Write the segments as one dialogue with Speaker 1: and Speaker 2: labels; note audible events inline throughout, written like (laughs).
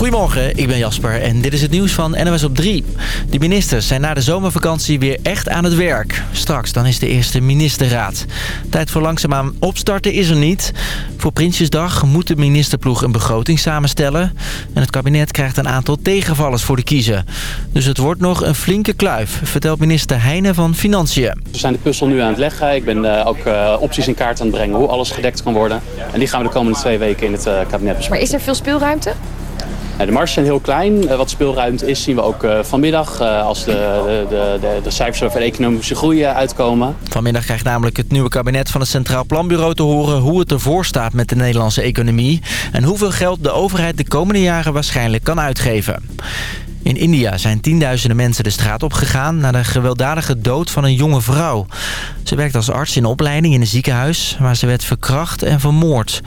Speaker 1: Goedemorgen, ik ben Jasper en dit is het nieuws van NOS op 3. De ministers zijn na de zomervakantie weer echt aan het werk. Straks dan is de eerste ministerraad. Tijd voor langzaamaan opstarten is er niet. Voor Prinsjesdag moet de ministerploeg een begroting samenstellen. En het kabinet krijgt een aantal tegenvallers voor de kiezen. Dus het wordt nog een flinke kluif, vertelt minister Heijnen van Financiën.
Speaker 2: We zijn de puzzel nu aan het leggen. Ik ben uh, ook uh, opties in kaart aan het brengen hoe alles gedekt kan worden. En die gaan we de komende twee weken in het uh, kabinet bespreken.
Speaker 3: Maar is er veel speelruimte?
Speaker 2: De marges zijn heel klein. Wat speelruimte is zien we ook vanmiddag als de, de, de, de cijfers over economische groei uitkomen.
Speaker 1: Vanmiddag krijgt namelijk het nieuwe kabinet van het Centraal Planbureau te horen hoe het ervoor staat met de Nederlandse economie. En hoeveel geld de overheid de komende jaren waarschijnlijk kan uitgeven. In India zijn tienduizenden mensen de straat opgegaan... na de gewelddadige dood van een jonge vrouw. Ze werkt als arts in opleiding in een ziekenhuis... waar ze werd verkracht en vermoord.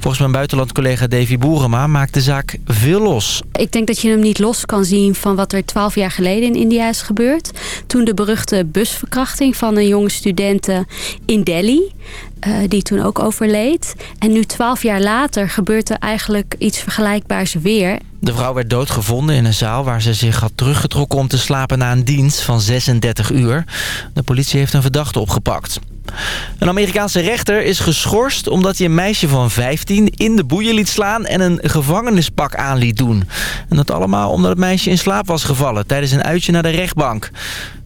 Speaker 1: Volgens mijn buitenlandcollega Davy Boerema maakt de zaak veel los.
Speaker 4: Ik denk dat je hem niet los kan zien van wat er twaalf jaar geleden in India is gebeurd. Toen de beruchte busverkrachting van een jonge studenten in Delhi. Uh, die toen ook overleed. En nu twaalf jaar later gebeurt er eigenlijk iets vergelijkbaars weer.
Speaker 1: De vrouw werd doodgevonden in een zaal waar ze zich had teruggetrokken om te slapen na een dienst van 36 uur. De politie heeft een verdachte opgepakt. Een Amerikaanse rechter is geschorst omdat hij een meisje van 15 in de boeien liet slaan en een gevangenispak aan liet doen. En dat allemaal omdat het meisje in slaap was gevallen tijdens een uitje naar de rechtbank.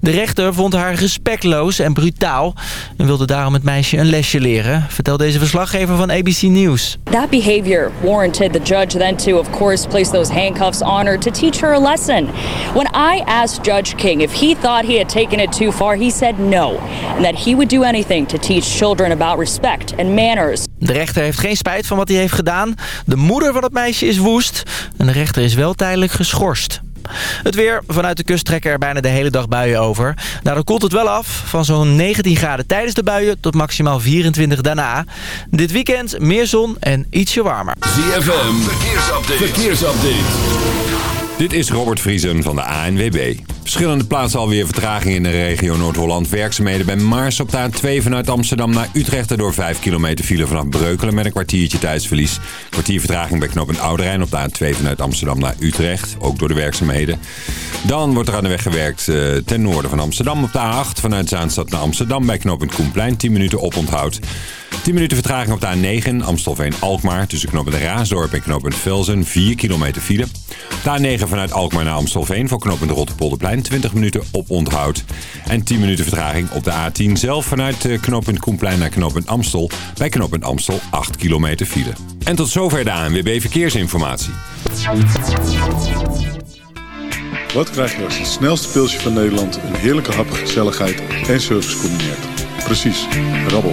Speaker 1: De rechter vond haar respectloos en brutaal en wilde daarom het meisje een lesje leren, vertelt deze verslaggever van ABC News.
Speaker 5: That behavior warranted the judge then to of course place those handcuffs on her to teach her a lesson. When I asked Judge King if he thought he had taken it too far, he said no and that he would do anything to teach children about respect and manners.
Speaker 1: De rechter heeft geen spijt van wat hij heeft gedaan. De moeder van het meisje is woest en de rechter is wel tijdelijk geschorst. Het weer. Vanuit de kust trekken er bijna de hele dag buien over. Daardoor koelt het wel af. Van zo'n 19 graden tijdens de buien tot maximaal 24 daarna. Dit weekend meer zon en ietsje warmer.
Speaker 6: ZFM. Verkeersupdate. Verkeersupdate. Dit is Robert Vriesen van de ANWB. Verschillende plaatsen alweer vertraging in de regio Noord-Holland. Werkzaamheden bij Mars op de A2 vanuit Amsterdam naar Utrecht. door 5 kilometer file vanaf Breukelen met een kwartiertje tijdsverlies. Kwartier vertraging bij knooppunt Ouderijn op de A2 vanuit Amsterdam naar Utrecht. Ook door de werkzaamheden. Dan wordt er aan de weg gewerkt uh, ten noorden van Amsterdam op de A8 vanuit Zaanstad naar Amsterdam bij knooppunt Koenplein. 10 minuten oponthoud. 10 minuten vertraging op de A9 Amstelveen-Alkmaar tussen knooppunt Raasdorp en knooppunt Velzen. 4 kilometer file. De A9 vanuit Alkmaar naar Amstelveen voor knooppunt Rotterpolderplein. 20 minuten op onthoud. En 10 minuten vertraging op de A10 zelf vanuit eh, knooppunt Koenplein naar knooppunt Amstel. Bij knooppunt Amstel 8 kilometer file. En tot zover de ANWB Verkeersinformatie.
Speaker 7: Wat krijg je als het snelste pilsje van Nederland... een heerlijke hap, gezelligheid en service combineert? Precies, rabbel.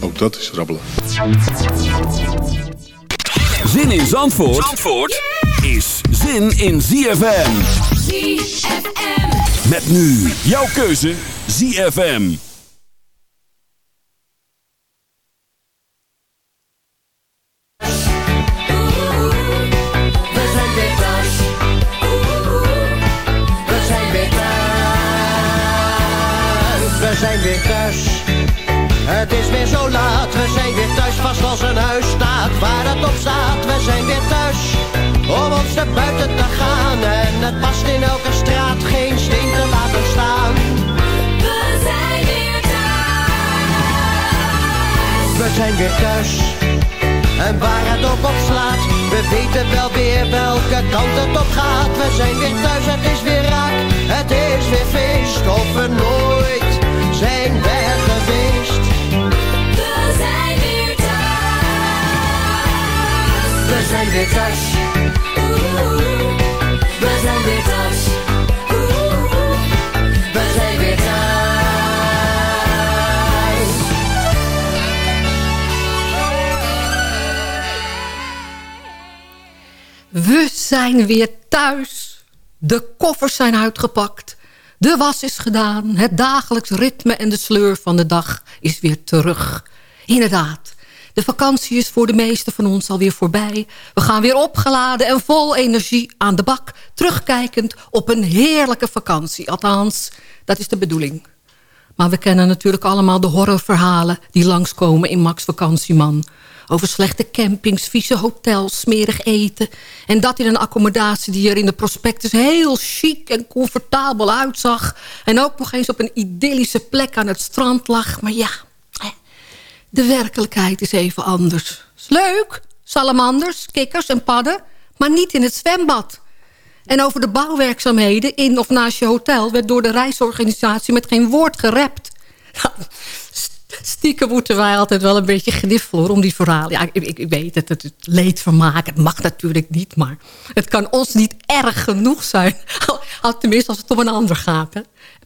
Speaker 7: Ook dat is rabbelen.
Speaker 6: Zin in Zandvoort, Zandvoort is zin in ZFM.
Speaker 8: ZFM.
Speaker 6: Met nu jouw keuze ZFM.
Speaker 9: We zijn weer thuis. Het is weer zo laat, we zijn weer thuis vast als een huis staat waar het op staat. We zijn weer thuis om ons naar buiten te gaan en het past in elke straat geen steen te laten staan.
Speaker 8: We zijn weer thuis.
Speaker 9: We zijn weer thuis. En waar het ook op slaat, we weten wel weer welke kant het op gaat. We zijn weer thuis, het is weer raak, het is weer feest of we nooit zijn weg geweest.
Speaker 8: Zijn weer thuis.
Speaker 9: We zijn weer thuis.
Speaker 8: We zijn weer.
Speaker 9: We zijn weer thuis.
Speaker 3: De koffers zijn uitgepakt. De was is gedaan. Het dagelijks ritme en de sleur van de dag is weer terug. Inderdaad, de vakantie is voor de meesten van ons alweer voorbij. We gaan weer opgeladen en vol energie aan de bak... terugkijkend op een heerlijke vakantie. Althans, dat is de bedoeling. Maar we kennen natuurlijk allemaal de horrorverhalen... die langskomen in Max Vakantieman. Over slechte campings, vieze hotels, smerig eten. En dat in een accommodatie die er in de prospectus heel chic en comfortabel uitzag. En ook nog eens op een idyllische plek aan het strand lag. Maar ja, de werkelijkheid is even anders. Is leuk, salamanders, kikkers en padden, maar niet in het zwembad. En over de bouwwerkzaamheden in of naast je hotel... werd door de reisorganisatie met geen woord gerept. (laughs) Stiekem moeten wij altijd wel een beetje gniffelen om die verhalen. Ja, ik, ik, weet het, het, het leed van maken. Het mag natuurlijk niet, maar het kan ons niet erg genoeg zijn. (laughs) Tenminste, als het om een ander gaat. Hè.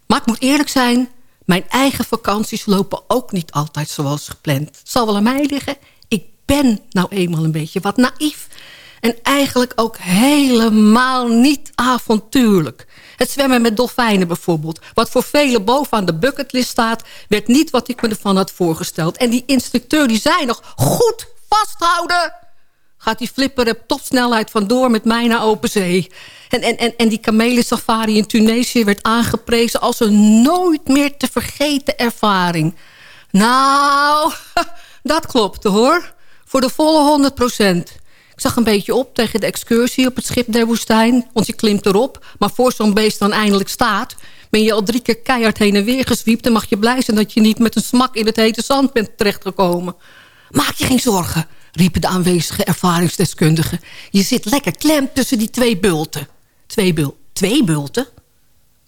Speaker 3: Maar ik moet eerlijk zijn, mijn eigen vakanties lopen ook niet altijd zoals gepland. Het zal wel aan mij liggen. Ik ben nou eenmaal een beetje wat naïef. En eigenlijk ook helemaal niet avontuurlijk. Het zwemmen met dolfijnen bijvoorbeeld. Wat voor velen bovenaan de bucketlist staat... werd niet wat ik me ervan had voorgesteld. En die instructeur die zei nog... goed vasthouden! Gaat die flipper op topsnelheid vandoor met mij naar open zee. En, en, en, en die kamelensafari in Tunesië werd aangeprezen... als een nooit meer te vergeten ervaring. Nou, (laughs) dat klopte hoor. Voor de volle 100 procent. Ik zag een beetje op tegen de excursie op het schip der woestijn. Want je klimt erop. Maar voor zo'n beest dan eindelijk staat... ben je al drie keer keihard heen en weer gezwiept... en mag je blij zijn dat je niet met een smak in het hete zand bent terechtgekomen. Maak je geen zorgen, riepen de aanwezige ervaringsdeskundigen. Je zit lekker klem tussen die twee bulten. Twee bul... Twee bulten?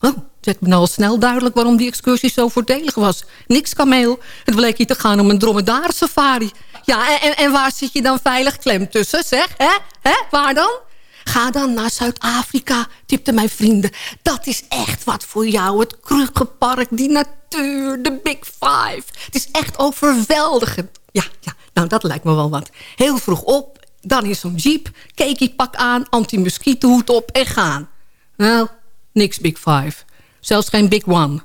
Speaker 3: Oh, het me nou al snel duidelijk waarom die excursie zo voordelig was. Niks kameel. Het bleek hier te gaan om een dromedarensafari. Ja, en, en, waar zit je dan veilig klem tussen, zeg? Hè? Hè? Waar dan? Ga dan naar Zuid-Afrika, tipten mijn vrienden. Dat is echt wat voor jou. Het Krugerpark, die natuur, de Big Five. Het is echt overweldigend. Ja, ja, nou dat lijkt me wel wat. Heel vroeg op, dan in zo'n jeep. Kekie-pak aan, anti-muskietenhoed op en gaan. Nou, niks Big Five. Zelfs geen Big One.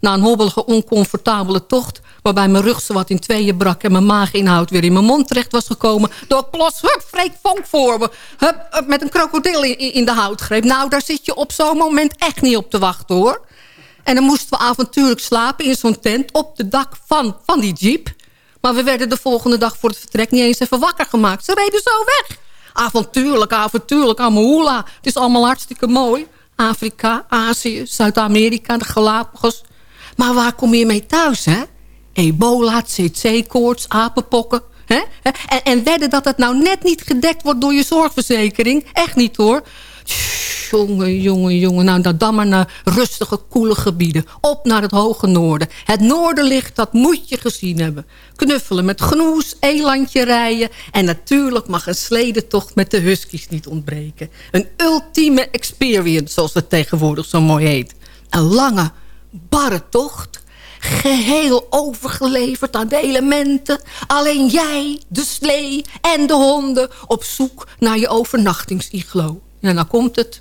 Speaker 3: Na een hobbelige, oncomfortabele tocht... waarbij mijn rug zowat in tweeën brak... en mijn maaginhoud weer in mijn mond terecht was gekomen... door plots, hup, Freek Vonk voor me... Hup, met een krokodil in, in de houtgreep. Nou, daar zit je op zo'n moment echt niet op te wachten, hoor. En dan moesten we avontuurlijk slapen in zo'n tent... op de dak van, van die jeep. Maar we werden de volgende dag voor het vertrek... niet eens even wakker gemaakt. Ze reden zo weg. Avontuurlijk, avontuurlijk, Amahula. Het is allemaal hartstikke mooi. Afrika, Azië, Zuid-Amerika, de Galapagos. Maar waar kom je mee thuis, hè? Ebola, CC-koorts, apenpokken. Hè? En, en wedden dat het nou net niet gedekt wordt door je zorgverzekering. Echt niet, hoor. Jongen, jongen, jongen. Nou, dan- dan maar naar rustige, koele gebieden. Op naar het hoge noorden. Het noorderlicht, dat moet je gezien hebben. Knuffelen met genoes, elandje rijden. En natuurlijk mag een sledentocht met de huskies niet ontbreken. Een ultieme experience, zoals het tegenwoordig zo mooi heet. Een lange, barre tocht. Geheel overgeleverd aan de elementen. Alleen jij, de slee en de honden... op zoek naar je overnachtingsiglo. En dan komt het.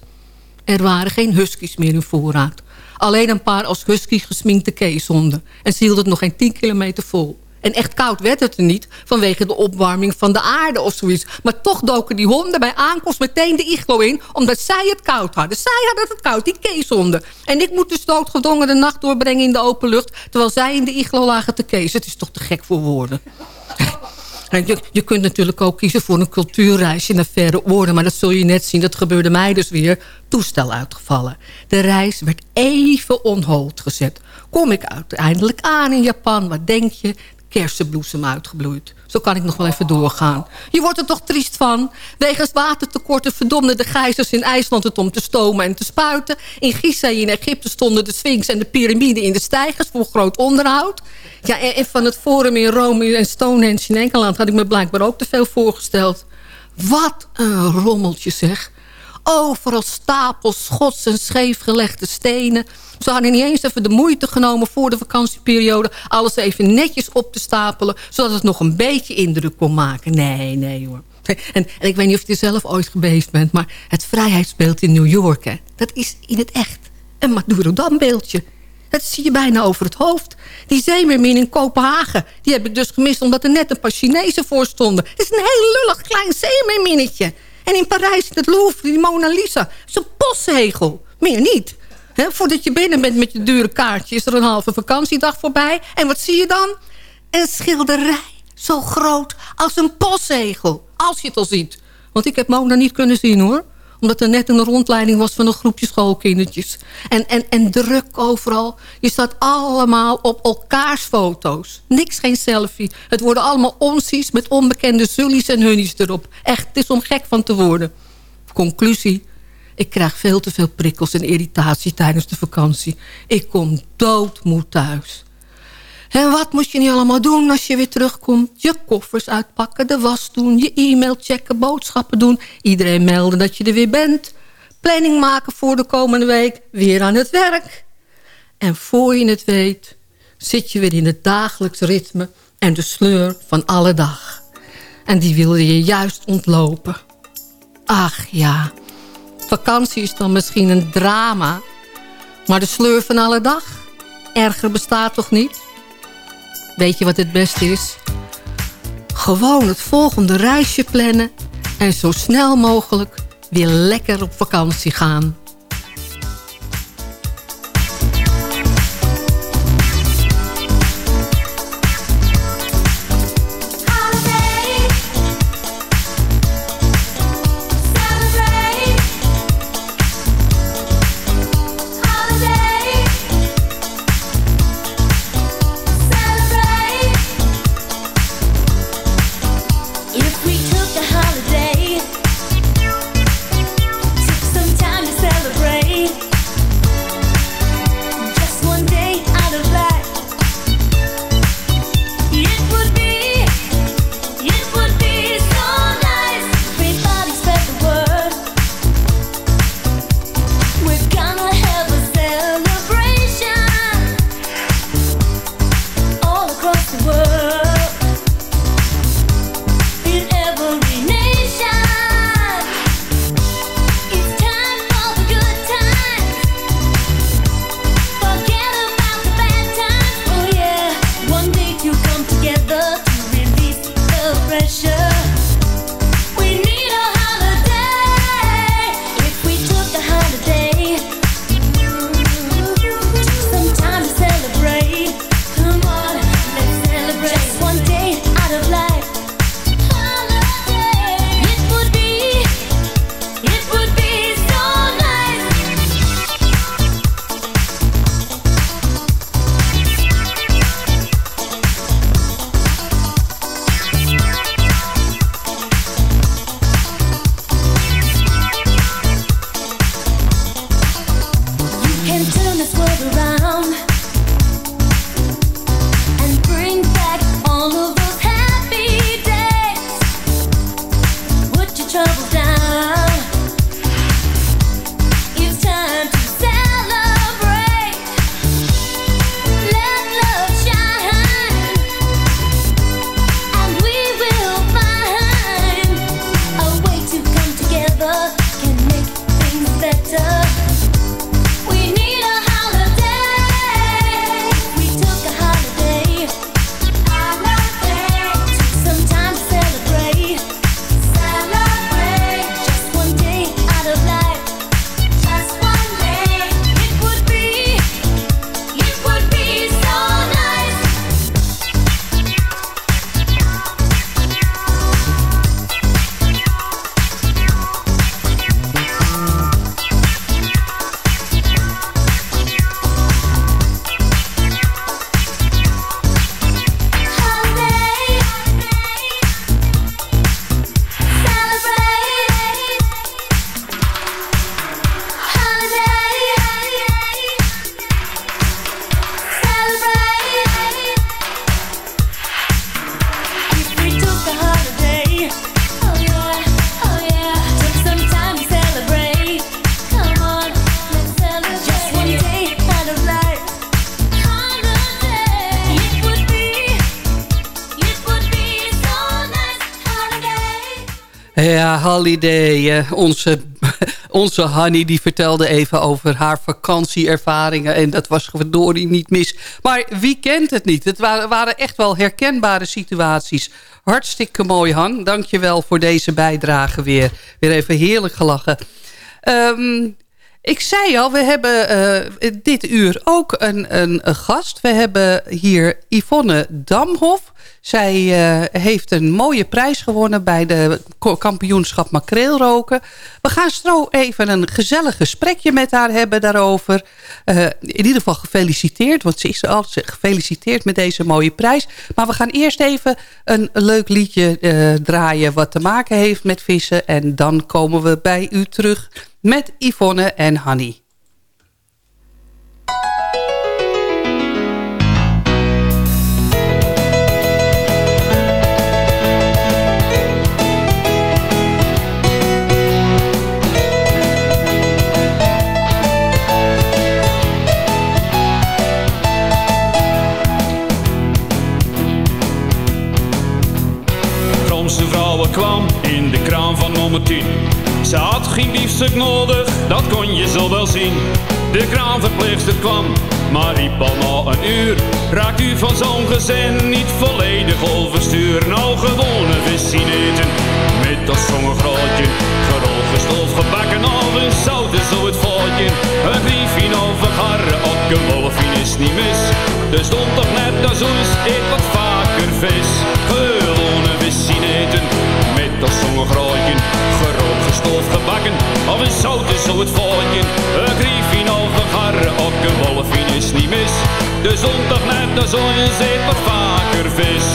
Speaker 3: Er waren geen huskies meer in voorraad. Alleen een paar als husky gesminkte keeshonden. En ze hielden het nog geen 10 kilometer vol. En echt koud werd het er niet vanwege de opwarming van de aarde of zoiets. Maar toch doken die honden bij aankomst meteen de iglo in... omdat zij het koud hadden. Zij hadden het koud, die keeshonden. En ik moet dus doodgedwongen de nacht doorbrengen in de open lucht... terwijl zij in de iglo lagen te kees. Het is toch te gek voor woorden. En Je, je kunt natuurlijk ook kiezen voor een cultuurreisje naar verre oorden... maar dat zul je net zien, dat gebeurde mij dus weer. Toestel uitgevallen. De reis werd even on hold gezet. Kom ik uiteindelijk aan in Japan, wat denk je? Kersenbloesem uitgebloeid. Zo kan ik nog wel even doorgaan. Je wordt er toch triest van? Wegens watertekorten verdomden de gijzers in IJsland het om te stomen en te spuiten. In Gizeh in Egypte stonden de Sphinx en de piramide in de stijgers voor groot onderhoud. Ja, en van het Forum in Rome en Stonehenge in Engeland had ik me blijkbaar ook te veel voorgesteld. Wat een rommeltje zeg. Overal stapels schots en scheefgelegde stenen. Ze hadden niet eens even de moeite genomen voor de vakantieperiode... alles even netjes op te stapelen... zodat het nog een beetje indruk kon maken. Nee, nee hoor. En, en ik weet niet of je zelf ooit geweest bent... maar het vrijheidsbeeld in New York, hè, dat is in het echt een Madurodam-beeldje. Dat zie je bijna over het hoofd. Die zeemermin in Kopenhagen, die heb ik dus gemist... omdat er net een paar Chinezen voor stonden. Het is een heel lullig klein zeemerminnetje. En in Parijs, het Louvre, die Mona Lisa. Een postzegel. Meer niet. Voordat je binnen bent met je dure kaartje... is er een halve vakantiedag voorbij. En wat zie je dan? Een schilderij. Zo groot als een postzegel. Als je het al ziet. Want ik heb Mona niet kunnen zien hoor omdat er net een rondleiding was van een groepje schoolkindertjes. En, en, en druk overal. Je staat allemaal op elkaars foto's. Niks geen selfie. Het worden allemaal onsies met onbekende zullies en hunnies erop. Echt, het is om gek van te worden. Conclusie. Ik krijg veel te veel prikkels en irritatie tijdens de vakantie. Ik kom doodmoe thuis. En wat moet je nu allemaal doen als je weer terugkomt? Je koffers uitpakken, de was doen, je e-mail checken, boodschappen doen. Iedereen melden dat je er weer bent. Planning maken voor de komende week, weer aan het werk. En voor je het weet, zit je weer in het dagelijks ritme... en de sleur van alle dag. En die wilde je juist ontlopen. Ach ja, vakantie is dan misschien een drama... maar de sleur van alle dag, erger bestaat toch niet? Weet je wat het beste is? Gewoon het volgende reisje plannen... en zo snel mogelijk weer lekker op vakantie gaan.
Speaker 10: Eh, onze, (laughs) onze Hanny, die vertelde even over haar vakantieervaringen. En dat was verdorie niet mis. Maar wie kent het niet? Het waren, echt wel herkenbare situaties. Hartstikke mooi, Han. Dank je wel voor deze bijdrage weer. Weer even heerlijk gelachen. Ehm, ik zei al, we hebben eh, dit uur ook een, een, gast. We hebben hier Yvonne Damhof. Zij eh, heeft een mooie prijs gewonnen bij de kampioenschap makreelroken. We gaan zo even een gezellig gesprekje met haar hebben daarover. Eh, in ieder geval gefeliciteerd, want ze is al gefeliciteerd met deze mooie prijs. Maar we gaan eerst even een leuk liedje draaien wat te maken heeft met vissen. En dan komen we bij u terug met Yvonne en Hanny.
Speaker 11: Romse vrouwen kwam in de kraam van nummer 10. Ze had geen biefstuk nodig, dat kon je zo wel zien. De kraamverpleegster kwam, maar riep al na een uur. Raakt u van zo'n gezin niet volledig overstuur? Nou gewone vis zien eten, met dat zongegrootje. Gerold, gestold, gebakken of een zout is zo het foutje. Een griefje over garren, ook een is niet mis. Er stond toch net als ons, eet wat vaker vis. Gewone zien eten, met dat zongegrootje. Gestold, gebakken of een zout is zo het foutje. Een griefje over garren, ook een wolfje is niet mis. De zon toch net als ons, eet wat vaker vis.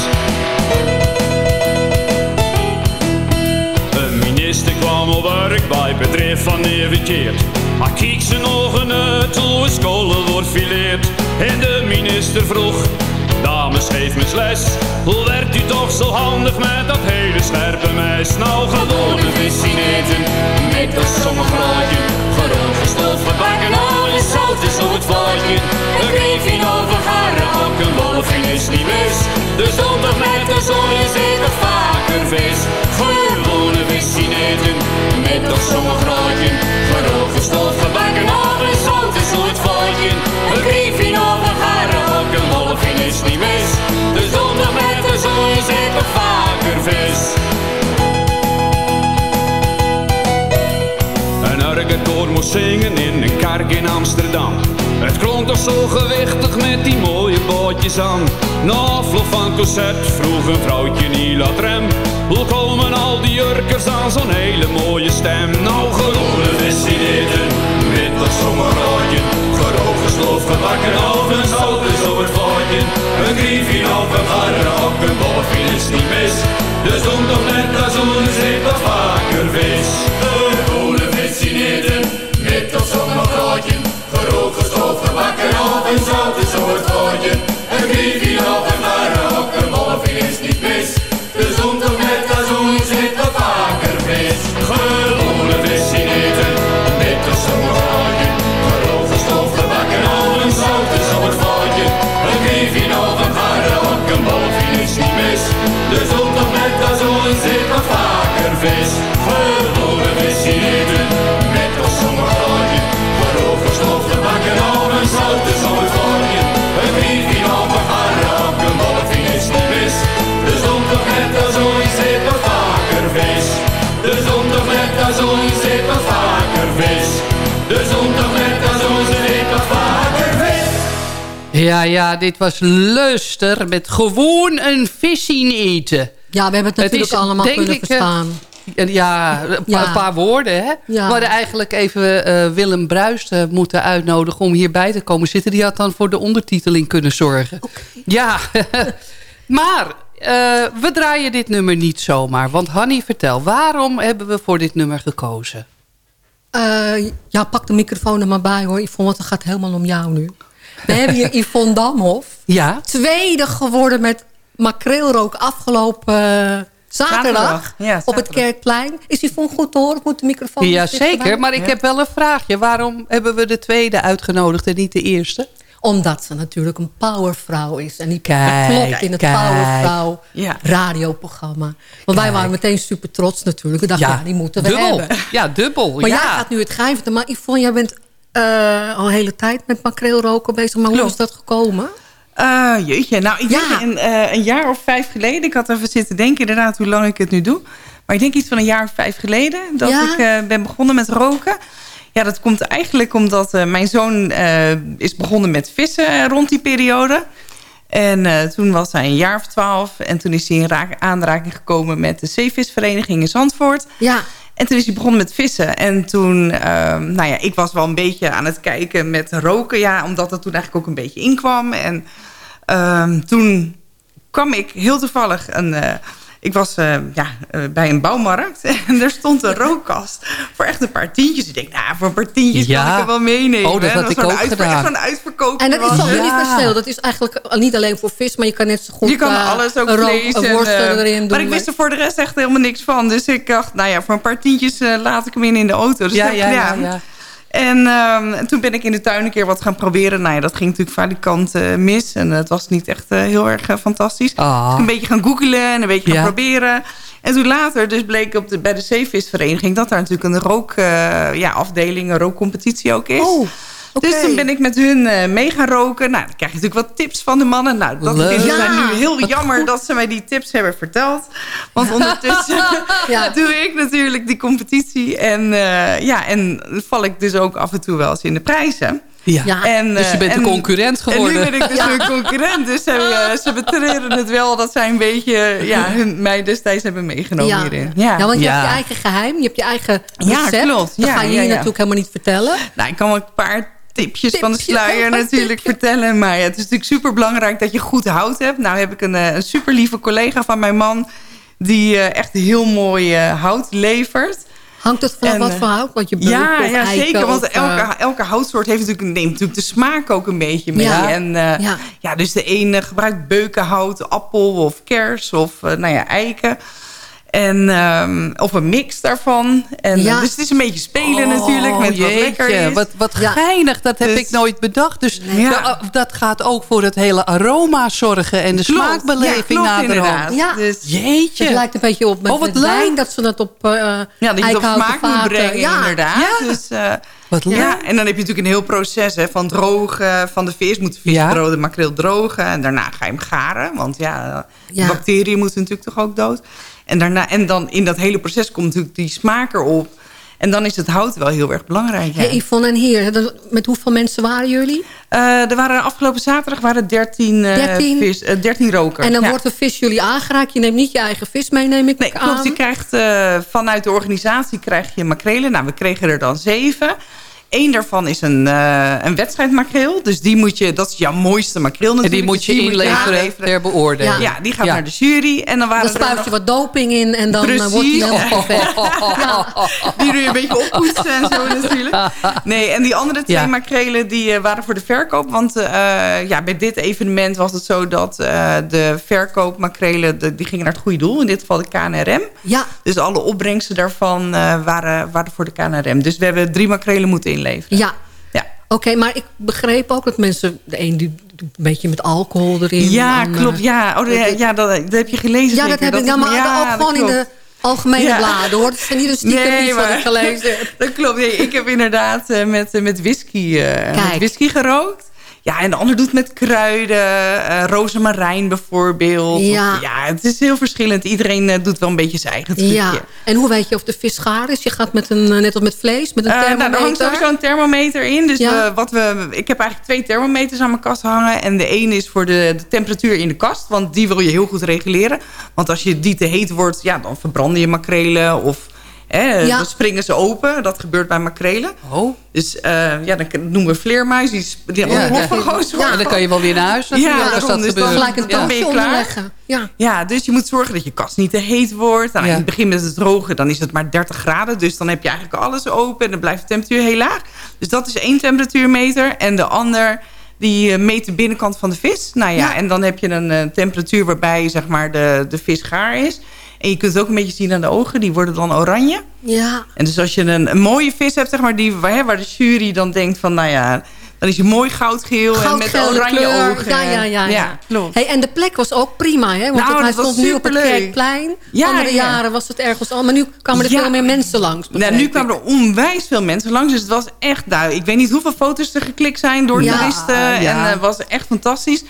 Speaker 11: Een minister kwam op werk bij bedrijf van Neverkeerd. Hij keek zijn ogen uit hoe een scholen wordt fileerd. En de minister vroeg, dames geef me les. Hoe werd u toch zo handig met dat hele scherpe mes? Nou zien eten, met dat zonnegrootje. Gewoon gestold verbakken, al is zout is zo het vlaatje. Een griefje over garen, ook een wolfje is niet mis. Dus dan met de zon is wat vaker vis. Zien eten, met dat zonnegrootje. Gewoon gestold verbakken, al is zout is zo is niet mis. Dan toch met de zon is het wat vaker vis. Een orgelkoor moest zingen in een kerk in Amsterdam. Het klonk toch zo gewichtig met die mooie bootjes aan. Na afloop van concert vroeg een vrouwtje niet laat rem. Hoe komen al die jurkers aan zo'n hele mooie stem? Nou, gewone vis in eten, met dat zomerroodje. Gerookt, gesloof, gebakken zout is op het vootje. Een griefje of een garre, ook een wolfje is niet mis. Dus om toch net als ons zit wat vaker vis. Gewone vis in eten, met dat zomerroodje. Gerookt, gesloof, gebakken of een zout is op het vootje. Een griefje
Speaker 10: Ja, ja, dit was luister met gewoon een vis zien eten.
Speaker 3: Ja, we hebben het natuurlijk allemaal kunnen
Speaker 10: ik, eh,
Speaker 3: verstaan.
Speaker 10: Ja, een,
Speaker 3: Ja.
Speaker 10: paar, woorden. Hè?
Speaker 3: Ja.
Speaker 10: We hadden eigenlijk even eh, Willem Bruist eh, moeten uitnodigen om hierbij te komen zitten. Die had dan voor de ondertiteling kunnen zorgen. Ja, (laughs) maar we draaien dit nummer niet zomaar. Want Hanny, vertel, waarom hebben we voor dit nummer gekozen?
Speaker 3: Ja, pak de microfoon er maar bij hoor. Yvonne, want het gaat helemaal om jou nu. We hebben hier Yvonne Damhof.
Speaker 10: Ja.
Speaker 3: Tweede geworden met makreelrook afgelopen eh, zaterdag.
Speaker 12: Zaterdag, ja,
Speaker 3: Op het. Kerkplein. Is Yvonne goed te horen? Moet de microfoon
Speaker 10: Ja, zeker. Maar ik heb wel een vraagje. Waarom hebben we de tweede uitgenodigd en niet de eerste?
Speaker 3: Omdat ze natuurlijk een powervrouw is. En die
Speaker 10: Kijk,
Speaker 3: klopt in het
Speaker 10: kijk.
Speaker 3: powervrouw
Speaker 12: Ja.
Speaker 3: radioprogramma. Want wij waren meteen super trots natuurlijk. We dachten, ja, die moeten we
Speaker 10: dubbel.
Speaker 3: hebben.
Speaker 10: Ja, dubbel.
Speaker 3: Maar
Speaker 10: ja.
Speaker 3: jij gaat nu het geheim vertellen. Maar Yvonne, jij bent al een hele tijd met makreelroken bezig. Maar hoe is dat gekomen?
Speaker 12: Eh, jeetje, nou ik
Speaker 3: Ja.
Speaker 12: denk een, eh, een jaar of vijf geleden... ik had even zitten denken inderdaad hoe lang ik het nu doe... maar ik denk iets van een jaar of vijf geleden... dat
Speaker 3: Ja.
Speaker 12: ik eh, ben begonnen met roken. Ja, dat komt eigenlijk omdat eh, mijn zoon eh, is begonnen met vissen eh, rond die periode... En eh, toen was hij een jaar of twaalf. En toen is hij in aanraking gekomen met de zeevisvereniging in Zandvoort.
Speaker 3: Ja,
Speaker 12: En toen is hij begonnen met vissen. En toen, ehm, nou ja, ik was wel een beetje aan het kijken met roken. Ja, omdat dat toen eigenlijk ook een beetje inkwam. En ehm, toen kwam ik heel toevallig een... ik was eh, ja, eh, bij een bouwmarkt (laughs) en er stond een rookkast voor echt een paar tientjes. Ik denk, nou, voor een paar tientjes
Speaker 10: Ja.
Speaker 12: kan ik hem wel meenemen.
Speaker 10: Oh, dat
Speaker 12: En
Speaker 10: had ik ook gedaan.
Speaker 12: Zo'n uitverkoop.
Speaker 3: en dat is toch
Speaker 12: het.
Speaker 3: universeel. Dat is eigenlijk niet alleen voor vis, maar je kan net zo goed
Speaker 12: Je kan
Speaker 3: eh,
Speaker 12: alles ook vlees en,
Speaker 3: erin doen.
Speaker 12: Maar ik wist er voor de rest echt helemaal niks van. Dus ik dacht, nou ja, voor een paar tientjes laat ik hem in in de auto. Dus
Speaker 10: ja,
Speaker 12: ik
Speaker 10: ja, ja, ja.
Speaker 12: En ehm, toen ben ik in de tuin een keer wat gaan proberen. Nou ja, dat ging natuurlijk valikant eh, mis. En het was niet echt eh, heel erg eh, fantastisch.
Speaker 10: Ah.
Speaker 12: Een beetje gaan googlen en een beetje gaan
Speaker 10: Ja.
Speaker 12: proberen. En toen later dus bleek op de, bij de zeevisvereniging... dat daar natuurlijk een rookafdeling, ja, afdeling, een rookcompetitie ook is.
Speaker 3: Oh,
Speaker 12: Dus toen ben ik met hun eh, mee gaan roken. Nou, dan krijg je natuurlijk wat tips van de mannen. Nou, dat
Speaker 10: Leuk.
Speaker 12: vinden zij
Speaker 3: Ja,
Speaker 12: nu heel
Speaker 3: wat
Speaker 12: jammer
Speaker 3: goed.
Speaker 12: dat ze mij die tips hebben verteld. Want ondertussen (laughs)
Speaker 3: Ja.
Speaker 12: doe ik natuurlijk die competitie. En eh, ja, en val ik dus ook af en toe wel eens in de prijzen.
Speaker 10: Ja.
Speaker 3: Ja.
Speaker 12: En,
Speaker 10: Dus je
Speaker 12: eh,
Speaker 10: bent
Speaker 12: en-
Speaker 10: een concurrent geworden.
Speaker 12: En nu ben ik dus een concurrent. Dus ze, eh, ze betreden het wel dat zij een beetje ja, hun, mij destijds hebben meegenomen
Speaker 3: ja.
Speaker 12: hierin.
Speaker 3: Ja. want je
Speaker 10: Ja.
Speaker 3: hebt je eigen geheim. Je hebt je eigen
Speaker 12: Ja,
Speaker 3: recept.
Speaker 12: klopt.
Speaker 3: Dat
Speaker 12: Ja,
Speaker 3: ga je
Speaker 12: ja,
Speaker 3: hier
Speaker 12: ja.
Speaker 3: natuurlijk helemaal niet vertellen.
Speaker 12: Nou, ik kan wel een paar tipjes van de sluier natuurlijk vertellen. Maar ja, het is natuurlijk super belangrijk dat je goed hout hebt. Nou heb ik een, eh, een super lieve collega van mijn man... die eh, echt heel mooi eh, hout levert.
Speaker 3: Hangt het vanaf
Speaker 12: En,
Speaker 3: wat voor hout? Want je
Speaker 12: Ja, ja
Speaker 3: eiken
Speaker 12: zeker. Want
Speaker 3: of,
Speaker 12: elke, elke houtsoort heeft natuurlijk, neemt natuurlijk de smaak ook een beetje mee.
Speaker 3: Ja.
Speaker 12: En,
Speaker 3: Ja.
Speaker 12: ja. dus de ene gebruikt beukenhout, appel of kers of nou ja, eiken. En, ehm, of een mix daarvan. En,
Speaker 3: Ja.
Speaker 12: eh, Dus het is een beetje spelen natuurlijk met wat lekker is.
Speaker 10: Oh, Wat, wat
Speaker 3: Ja.
Speaker 10: geinig, dat heb
Speaker 12: Dus-
Speaker 10: ik nooit bedacht. Dus
Speaker 12: Ja.
Speaker 10: da- dat gaat ook voor het hele aroma zorgen en de
Speaker 12: Klopt.
Speaker 10: smaakbeleving
Speaker 12: Ja, klopt
Speaker 10: naderhand.
Speaker 12: inderdaad.
Speaker 3: Ja.
Speaker 12: Dus,
Speaker 10: Jeetje.
Speaker 3: Het lijkt een beetje op met,
Speaker 10: Oh, wat
Speaker 3: met wijn.
Speaker 10: leuk.
Speaker 3: Dat ze dat op uh,
Speaker 12: ja, dat je het op smaak moet brengen
Speaker 3: Ja.
Speaker 12: inderdaad.
Speaker 10: Ja.
Speaker 12: Dus, eh,
Speaker 10: Wat leuk.
Speaker 12: Ja, en dan heb je natuurlijk een heel proces hè, van drogen van de vis. Moet de vis
Speaker 10: Ja.
Speaker 12: makreel drogen. En daarna ga je hem garen. Want Ja. bacteriën moeten natuurlijk toch ook dood. En, daarna, en dan in dat hele proces komt natuurlijk die smaak erop. En dan is het hout wel heel erg belangrijk. Ja.
Speaker 3: Hey, Yvonne en hier, met hoeveel mensen waren jullie?
Speaker 12: Eh, er waren afgelopen zaterdag waren 13, eh
Speaker 3: 13?
Speaker 12: vis, eh, 13 rokers.
Speaker 3: En dan
Speaker 12: Ja.
Speaker 3: wordt de vis jullie aangeraakt. Je neemt niet je eigen vis mee, neem ik
Speaker 12: Nee,
Speaker 3: aan.
Speaker 12: klopt. Je krijgt eh, vanuit de organisatie krijg je makrelen. Nou, we kregen er dan zeven. Eén daarvan is een, eh een wedstrijdmakreel. Dus die moet je, dat is jouw mooiste makreel
Speaker 10: En
Speaker 12: natuurlijk.
Speaker 10: die moet
Speaker 12: Dus
Speaker 10: je inleveren ter beoordeling.
Speaker 12: Ja, die gaat
Speaker 10: Ja.
Speaker 12: naar de jury. En dan waren
Speaker 3: Dan
Speaker 12: er
Speaker 3: spuit
Speaker 12: nog-
Speaker 3: je wat doping in en dan eh,
Speaker 12: Precies.
Speaker 3: wordt die helemaal. (laughs)
Speaker 12: Die doe je een beetje oppoetsen en zo natuurlijk. Nee, en die andere twee
Speaker 10: Ja.
Speaker 12: makrelen die eh, waren voor de verkoop. Want eh, ja, bij dit evenement was het zo dat eh, de verkoopmakrelen... de- die gingen naar het goede doel. In dit geval de KNRM.
Speaker 3: Ja,
Speaker 12: Dus alle opbrengsten daarvan eh, waren, waren voor de KNRM. Dus we hebben drie makrelen moeten inleveren.
Speaker 3: ja.
Speaker 12: Ja,
Speaker 3: Oké, maar ik begreep ook dat mensen... De een die een beetje met alcohol erin.
Speaker 12: ja klopt. Ja, oh, ja, ja dat, dat heb je gelezen.
Speaker 3: Ja, dat heb ik. Ja, maar
Speaker 12: ja,
Speaker 3: ook
Speaker 12: dat
Speaker 3: gewoon in de algemene
Speaker 12: Ja.
Speaker 3: bladen, hoor. Het is niet een (laughs) stiekem
Speaker 12: Nee, maar-
Speaker 3: ik gelezen heb. (laughs)
Speaker 12: Dat klopt. Nee, ik heb inderdaad eh, met, eh, met, whisky, eh, met whisky gerookt. Ja, en de ander doet met kruiden, eh rozemarijn bijvoorbeeld.
Speaker 3: Ja.
Speaker 12: Of- ja, het is heel verschillend. Iedereen eh, doet wel een beetje zijn eigen trucje.
Speaker 3: Ja, en hoe weet je of de vis gaar is? Je gaat met een, eh, net als met vlees, met een
Speaker 12: Eh, nou,
Speaker 3: thermometer.
Speaker 12: er hangt sowieso een thermometer in. Dus
Speaker 3: Ja.
Speaker 12: wat we, ik heb eigenlijk twee thermometers aan mijn kast hangen. En de ene is voor de, de temperatuur in de kast. Want die wil je heel goed reguleren. Want als je die te heet wordt, ja, dan verbranden je makrelen. Of hè,
Speaker 3: Ja.
Speaker 12: dan springen ze open. Dat gebeurt bij makrelen.
Speaker 10: Oh,
Speaker 12: Dus eh, ja, dan noemen we vleermuis. Die, die
Speaker 10: Ja, ja.
Speaker 12: gewoon zo.
Speaker 10: en dan kan je wel weer naar huis natuurlijk
Speaker 12: Ja,
Speaker 10: als dat
Speaker 12: Dus dan
Speaker 10: gebeurt.
Speaker 3: Gelijk een
Speaker 12: dan ben je
Speaker 3: tafeltje
Speaker 12: klaar.
Speaker 3: onderleggen. Ja.
Speaker 12: Ja, dus je moet zorgen dat je kast niet te heet wordt. Nou,
Speaker 10: Ja.
Speaker 12: In het begin met het drogen, dan is het maar 30 graden. Dus dan heb je eigenlijk alles open en dan blijft de temperatuur heel laag. Dus dat is één temperatuurmeter. En de ander, die eh, meet de binnenkant van de vis. Nou ja,
Speaker 3: Ja.
Speaker 12: en dan heb je een eh, temperatuur waarbij zeg maar, de, de vis gaar is. En je kunt het ook een beetje zien aan de ogen. Die worden dan oranje.
Speaker 3: Ja.
Speaker 12: En dus als je een, een mooie vis hebt, zeg maar, die, waar, hè, waar de jury dan denkt van... nou ja, Dan is hij mooi goudgeel en met oranje
Speaker 3: kleur.
Speaker 12: ogen.
Speaker 3: Ja, ja, ja. ja.
Speaker 12: klopt.
Speaker 3: Hey, en de plek was ook prima, hè? Want
Speaker 12: Nou,
Speaker 3: het- hij stond nu op het. Kerkplein.
Speaker 12: Ja,
Speaker 3: Andere
Speaker 12: ja.
Speaker 3: jaren was het ergens al. Maar nu kwamen er veel meer mensen langs.
Speaker 12: Nou, nu kwamen er onwijs veel mensen langs. Dus het was echt duidelijk. Ik weet niet hoeveel foto's er geklikt zijn door toeristen.
Speaker 10: ja.
Speaker 12: En het was echt fantastisch.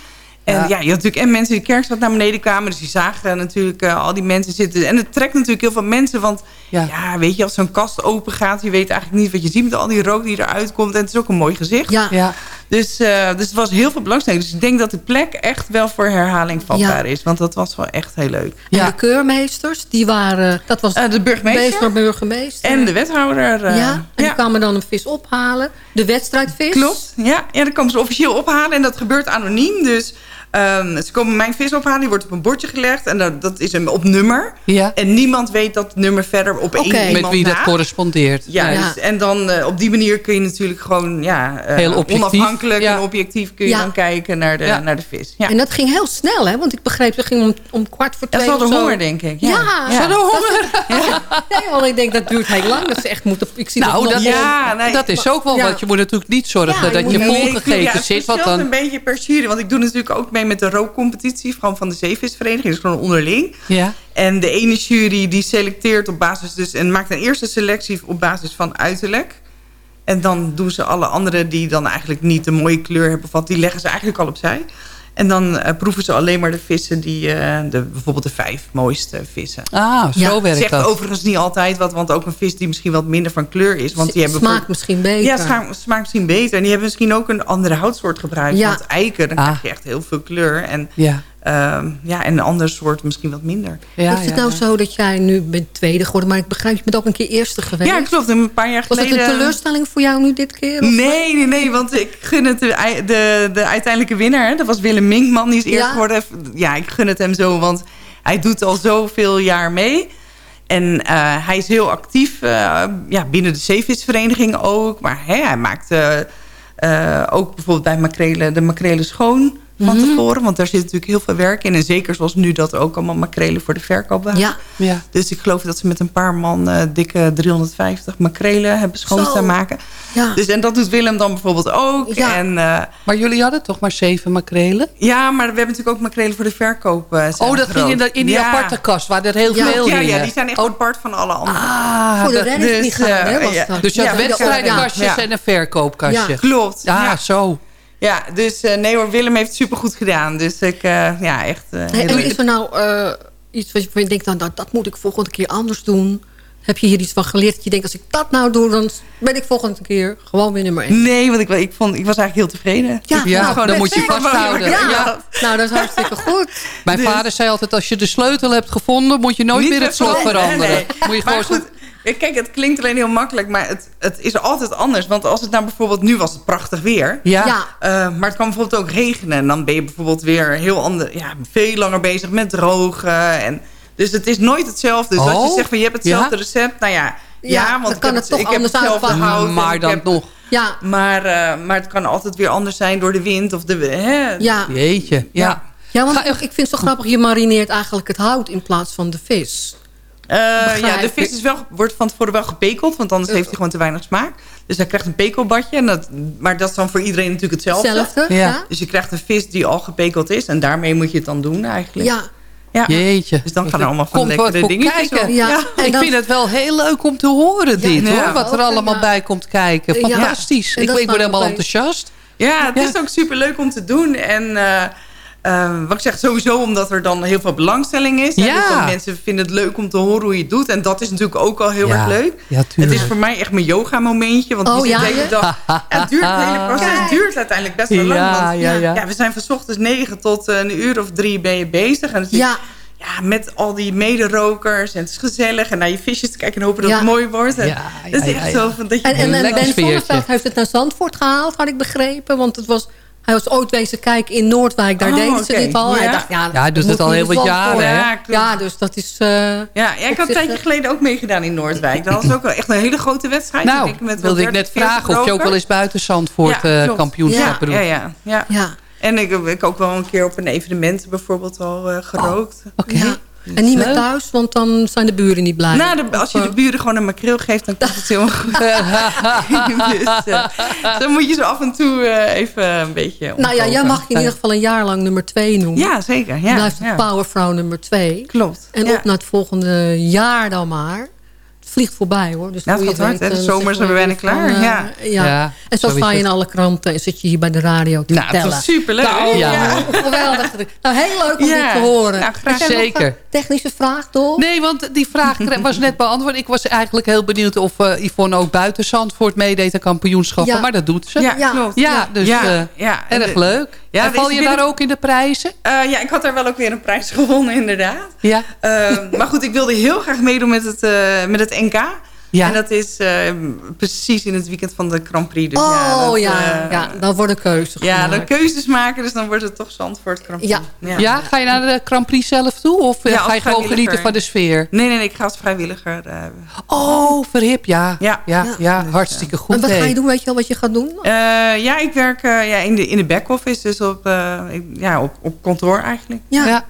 Speaker 12: En
Speaker 10: Ja.
Speaker 12: ja. je had natuurlijk en mensen die de kerkstraat naar beneden kwamen. Dus die zagen natuurlijk eh, al die mensen zitten. En het trekt natuurlijk heel veel mensen. Want
Speaker 10: Ja.
Speaker 12: ja, weet je, als zo'n kast open gaat... je weet eigenlijk niet wat je ziet met al die rook die eruit komt. En het is ook een mooi gezicht.
Speaker 3: Ja.
Speaker 10: Ja.
Speaker 12: Dus, eh, dus het was heel veel belangstelling. Dus ik denk dat de plek echt wel voor herhaling vatbaar is. Want dat was wel echt heel leuk.
Speaker 3: En
Speaker 10: Ja.
Speaker 3: de keurmeesters, die waren... Dat was
Speaker 12: Eh, de burgemeester
Speaker 3: Meester, burgemeester.
Speaker 12: en de wethouder. eh,
Speaker 3: ja, en die kwamen dan een vis ophalen. De wedstrijdvis.
Speaker 12: Klopt, ja. ja. Dan komen ze officieel ophalen en dat gebeurt anoniem. Dus ehm, ze komen mijn vis ophalen, die wordt op een bordje gelegd. En dat, dat is een op nummer.
Speaker 10: Ja.
Speaker 12: En niemand weet dat nummer verder op één
Speaker 3: Oké.
Speaker 12: iemand
Speaker 10: Met wie dat
Speaker 12: na.
Speaker 10: correspondeert.
Speaker 12: Ja, dus- en dan eh, op die manier kun je natuurlijk gewoon ja, eh,
Speaker 10: Heel objectief.
Speaker 12: onafhankelijk
Speaker 10: Ja.
Speaker 12: en objectief kun je
Speaker 3: Ja.
Speaker 12: dan kijken naar de,
Speaker 10: Ja.
Speaker 12: naar de vis. Ja.
Speaker 3: En dat ging heel snel, hè? Want ik begreep, ze ging om, om kwart voor
Speaker 12: Dat
Speaker 3: twee
Speaker 12: is wel
Speaker 3: of
Speaker 12: de honger, denk ik. Ja,
Speaker 3: Ja,
Speaker 12: Ja.
Speaker 3: Honger. (laughs) Nee, want ik denk dat duurt heel lang. Dat ze echt moeten... Ik zie
Speaker 10: Nou,
Speaker 3: dat,
Speaker 10: dat,
Speaker 3: nog
Speaker 12: Ja, nee.
Speaker 10: dat is ook wel,
Speaker 3: Ja.
Speaker 10: want je moet natuurlijk niet zorgen dat je volgegeten zit.
Speaker 12: Het
Speaker 10: dan,
Speaker 12: een beetje per jury. Want ik doe natuurlijk ook mee met de rookcompetitie. Van, van de zeevisvereniging. Dus gewoon onderling.
Speaker 10: ja.
Speaker 12: En de ene jury die selecteert op basis dus... en maakt een eerste selectie op basis van uiterlijk. En dan doen ze alle anderen die dan eigenlijk niet de mooie kleur hebben... Wat, die leggen ze eigenlijk al opzij. En dan eh, proeven ze alleen maar de vissen die... eh, de, bijvoorbeeld de vijf mooiste vissen.
Speaker 10: Ah, zo
Speaker 3: Ja.
Speaker 10: werkt
Speaker 12: Zegt
Speaker 10: dat.
Speaker 12: overigens niet altijd wat, want ook een vis die misschien wat minder van kleur is. Want die hebben
Speaker 3: smaakt misschien beter.
Speaker 12: ja, smaakt, smaakt misschien beter. En die hebben misschien ook een andere houtsoort gebruikt.
Speaker 3: Ja.
Speaker 12: Want eiken, dan
Speaker 10: Ah.
Speaker 12: krijg je echt heel veel kleur. En,
Speaker 10: Ja.
Speaker 12: Ehm, ja, en een ander soort misschien wat minder.
Speaker 10: Ja,
Speaker 3: is het
Speaker 10: ja,
Speaker 3: nou
Speaker 10: ja.
Speaker 3: zo dat jij nu bent tweede geworden... maar ik begrijp, je bent ook een keer eerste geweest?
Speaker 12: Ja, klopt. Een paar jaar
Speaker 3: Was het
Speaker 12: geleden...
Speaker 3: een teleurstelling voor jou nu dit keer?
Speaker 12: Nee, nee, nee, want ik gun het de, de, de uiteindelijke winnaar. hè. Dat was Willem Minkman, die is eerst geworden. Ja, ik gun het hem zo, want hij doet al zoveel jaar mee. En eh, hij is heel actief eh, ja, binnen de zeevisvereniging ook. Maar hè, hij maakt eh, ook bijvoorbeeld bij makrelen, de makrelen schoon van tevoren. Want daar zit natuurlijk heel veel werk in. En zeker zoals nu dat er ook allemaal makrelen voor de verkoop waren.
Speaker 3: Ja.
Speaker 10: Ja.
Speaker 12: Dus ik geloof dat ze met een paar man eh, dikke 350 makrelen hebben schoon
Speaker 3: Zo.
Speaker 12: staan maken.
Speaker 3: Ja.
Speaker 12: Dus, en dat doet Willem dan bijvoorbeeld ook.
Speaker 3: Ja.
Speaker 12: En, eh,
Speaker 10: Maar jullie hadden toch maar zeven makrelen?
Speaker 12: ja, maar we hebben natuurlijk ook makrelen voor de verkoop. eh,
Speaker 10: Oh, dat ging in, de, in die
Speaker 12: Ja.
Speaker 10: aparte kast, waar er heel
Speaker 3: Ja.
Speaker 10: veel
Speaker 12: Ja,
Speaker 10: hingen.
Speaker 12: ja, die zijn echt apart van alle andere.
Speaker 10: Ah,
Speaker 3: voor de
Speaker 10: dat-
Speaker 3: redding
Speaker 12: dus,
Speaker 3: niet gaan, hè? Was
Speaker 12: ja.
Speaker 3: dat.
Speaker 10: dus je had
Speaker 12: Ja,
Speaker 10: wedstrijdkastjes
Speaker 12: ja.
Speaker 10: en een verkoopkastje.
Speaker 3: Ja.
Speaker 12: Klopt.
Speaker 10: Ah,
Speaker 12: ja.
Speaker 10: zo.
Speaker 12: Ja, dus eh, nee hoor, Willem heeft het supergoed gedaan. Dus ik, eh, ja, echt eh,
Speaker 3: Hey, en is er nou eh, iets wat je denkt, nou, dat, dat moet ik volgende keer anders doen? Heb je hier iets van geleerd dat je denkt, als ik dat nou doe... dan ben ik volgende keer gewoon weer nummer één?
Speaker 12: Nee, want ik, ik, vond, ik was eigenlijk heel tevreden.
Speaker 3: Ja,
Speaker 10: Ja,
Speaker 12: gewoon
Speaker 10: dan moet je vasthouden.
Speaker 12: belangrijk.
Speaker 3: Ja, nou, dat is hartstikke goed.
Speaker 10: Mijn
Speaker 12: Dus-
Speaker 10: vader zei altijd, als je de sleutel hebt gevonden... moet je nooit
Speaker 12: Niet
Speaker 10: meer het slot
Speaker 12: veranderen,
Speaker 10: veranderen.
Speaker 12: nee.
Speaker 10: Moet je
Speaker 12: Maar
Speaker 10: gewoon
Speaker 12: goed, kijk, het klinkt alleen heel makkelijk, maar het, het is altijd anders. Want als het nou bijvoorbeeld, nu was het prachtig weer.
Speaker 10: Ja.
Speaker 3: Ja.
Speaker 12: Eh, maar het kan bijvoorbeeld ook regenen. En dan ben je bijvoorbeeld weer heel ander, ja, veel langer bezig met drogen. En, dus het is nooit hetzelfde. Dus als
Speaker 10: Oh,
Speaker 12: je zegt van je hebt hetzelfde
Speaker 10: ja?
Speaker 12: recept, nou ja, ja,
Speaker 3: Ja,
Speaker 12: want
Speaker 3: dan
Speaker 12: ik
Speaker 3: kan
Speaker 12: heb
Speaker 3: het toch
Speaker 12: ik heb
Speaker 3: anders
Speaker 12: hetzelfde
Speaker 3: uitpakken.
Speaker 12: hout en
Speaker 10: Maar
Speaker 12: ik
Speaker 10: dan
Speaker 12: heb-
Speaker 10: nog.
Speaker 3: Ja,
Speaker 12: Maar, eh, maar het kan altijd weer anders zijn door de wind of de. Hè?
Speaker 3: ja.
Speaker 10: Jeetje, ja.
Speaker 3: ja want
Speaker 10: Ga-
Speaker 3: ik vind het zo grappig, je marineert eigenlijk het hout in plaats van de vis.
Speaker 12: Eh, ja, de vis is wel, wordt van tevoren wel gepekeld, want anders heeft hij gewoon te weinig smaak. Dus hij krijgt een pekelbadje. En dat, maar dat is dan voor iedereen natuurlijk hetzelfde.
Speaker 3: Hetzelfde,
Speaker 10: Ja.
Speaker 3: ja.
Speaker 12: Dus je krijgt een vis die al gepekeld is. En daarmee moet je het dan doen eigenlijk.
Speaker 3: Ja,
Speaker 12: Ja.
Speaker 10: Jeetje.
Speaker 12: Dus dan gaan er allemaal van
Speaker 10: Komt
Speaker 12: lekkere
Speaker 10: voor
Speaker 12: dingetjes
Speaker 10: kijken.
Speaker 12: op.
Speaker 3: Ja.
Speaker 10: Ik
Speaker 3: dan-
Speaker 10: vind het wel heel leuk om te horen dit,
Speaker 12: Ja.
Speaker 10: hoor. Wat er allemaal
Speaker 3: ja.
Speaker 10: bij komt kijken. Fantastisch. Ik, ik word helemaal enthousiast.
Speaker 12: Ja, het
Speaker 10: Ja.
Speaker 12: is ook super leuk om te doen. En eh, eh, wat ik zeg, sowieso omdat er dan heel veel belangstelling is. hè.
Speaker 10: Ja.
Speaker 12: Dus dan mensen vinden het leuk om te horen hoe je het doet. En dat is natuurlijk ook al heel
Speaker 10: Ja.
Speaker 12: erg leuk.
Speaker 10: Ja,
Speaker 12: Het is voor mij echt mijn yoga momentje. Want
Speaker 3: Oh,
Speaker 12: die
Speaker 3: ja,
Speaker 12: de hele dag... (laughs) Het, duurt, het hele proces duurt uiteindelijk best wel lang.
Speaker 10: Ja,
Speaker 12: want,
Speaker 10: ja, ja.
Speaker 12: we zijn van 's ochtends 9 tot eh, een uur of drie ben je bezig. En het is,
Speaker 3: ja.
Speaker 12: ja, met al die mederokers. En het is gezellig. En naar je visjes te kijken en hopen dat
Speaker 3: Ja.
Speaker 12: het mooi wordt. En
Speaker 10: Ja, ja,
Speaker 12: dat is echt
Speaker 10: ja.
Speaker 12: zo van dat je...
Speaker 3: En, en, en
Speaker 10: lekker
Speaker 3: Ben. Zonneveld heeft het naar Zandvoort gehaald, had ik begrepen. Want het was, hij was ooit wezen kijken in Noordwijk. Daar
Speaker 12: Oh,
Speaker 3: deden ze dit al. Hij
Speaker 12: Ja.
Speaker 3: dacht, ja,
Speaker 10: Ja, hij doet
Speaker 3: dat
Speaker 10: het al
Speaker 3: moet
Speaker 10: heel
Speaker 3: niet
Speaker 10: wat jaren?
Speaker 12: Ja.
Speaker 3: Ja, dus dat is... eh,
Speaker 12: Ja, ja ik had een tijdje geleden ook meegedaan in Noordwijk. Dat was ook wel echt een hele grote wedstrijd. Ik
Speaker 10: Nou,
Speaker 12: denk met wel
Speaker 10: wilde ik
Speaker 12: 30,
Speaker 10: net vragen
Speaker 12: 40
Speaker 10: of je ook wel eens buiten Zandvoort
Speaker 12: Ja,
Speaker 10: eh,
Speaker 12: klopt.
Speaker 10: kampioenschap
Speaker 12: ja,
Speaker 10: doet.
Speaker 12: ja, ja, ja.
Speaker 3: ja.
Speaker 12: En ik heb ik ook wel een keer op een evenement bijvoorbeeld al eh, gerookt.
Speaker 10: Oké.
Speaker 3: Ja. En niet meer
Speaker 10: Leuk.
Speaker 3: thuis, want dan zijn de buren niet blij.
Speaker 12: Nou, de- als je de buren gewoon een makreel geeft, dan komt het helemaal goed. (laughs) (laughs) dus, eh, dan moet je zo af en toe eh, even een beetje
Speaker 3: nou ja, jij mag je in ieder geval een jaar lang nummer 2 noemen.
Speaker 12: Ja, zeker. Ja,
Speaker 3: blijft
Speaker 12: ja.
Speaker 3: de powervrouw nummer 2.
Speaker 12: Klopt.
Speaker 3: En
Speaker 12: ja.
Speaker 3: op naar het volgende jaar dan maar. Het vliegt voorbij hoor. Dus
Speaker 12: Ja, het
Speaker 3: hoe je
Speaker 12: gaat hard,
Speaker 3: weet.
Speaker 12: De
Speaker 3: eh,
Speaker 12: zomer zijn we bijna klaar, ja.
Speaker 3: ja.
Speaker 10: Ja,
Speaker 3: En zo sta je in alle kranten en zit je hier bij de radio te
Speaker 12: Nou, het
Speaker 3: vertellen.
Speaker 12: was superleuk.
Speaker 3: Nou,
Speaker 10: Ja.
Speaker 3: ja. geweldig. Nou, heel leuk om
Speaker 12: Ja.
Speaker 3: dit te horen.
Speaker 12: Nou, graag.
Speaker 10: Zeker.
Speaker 3: Technische vraag, toch?
Speaker 10: Nee, want die vraag was net beantwoord. Ik was eigenlijk heel benieuwd of eh, Yvonne ook buiten Zandvoort meedeed aan kampioenschappen.
Speaker 3: Ja.
Speaker 10: Maar dat doet ze.
Speaker 12: Ja,
Speaker 3: Ja.
Speaker 12: klopt.
Speaker 10: Ja, dus
Speaker 12: Ja,
Speaker 10: eh,
Speaker 12: ja. En
Speaker 10: erg leuk.
Speaker 12: Ja,
Speaker 10: en val je daar ook in de prijzen?
Speaker 12: Eh, ja, ik had daar wel ook weer een prijs gewonnen, inderdaad.
Speaker 10: Ja.
Speaker 12: Maar goed, ik wilde heel graag meedoen met het, eh, met het NK.
Speaker 10: Ja.
Speaker 12: En dat is eh, precies in het weekend van de Grand Prix. Dus ja,
Speaker 3: oh
Speaker 12: dat,
Speaker 3: ja,
Speaker 12: eh,
Speaker 3: ja, dan wordt een keuze
Speaker 12: ja, dan keuzes maken, dus dan wordt het toch Zandvoort Grand Prix.
Speaker 3: Ja.
Speaker 10: Ja. ga je naar de Grand Prix zelf toe? Of eh,
Speaker 12: Ja,
Speaker 10: ga je gewoon genieten van de sfeer?
Speaker 12: Nee, nee, nee, ik ga als vrijwilliger. eh,
Speaker 10: Oh, verhip, ja.
Speaker 12: Ja.
Speaker 10: ja, ja,
Speaker 3: Ja.
Speaker 10: hartstikke
Speaker 3: En
Speaker 10: goed.
Speaker 3: wat ga je doen? Weet je al wat je gaat doen?
Speaker 12: eh, ja, ik werk eh, ja, in de, in de back-office, dus op, eh, ik- ja, op, op kantoor eigenlijk.
Speaker 3: Ja,
Speaker 10: Ja.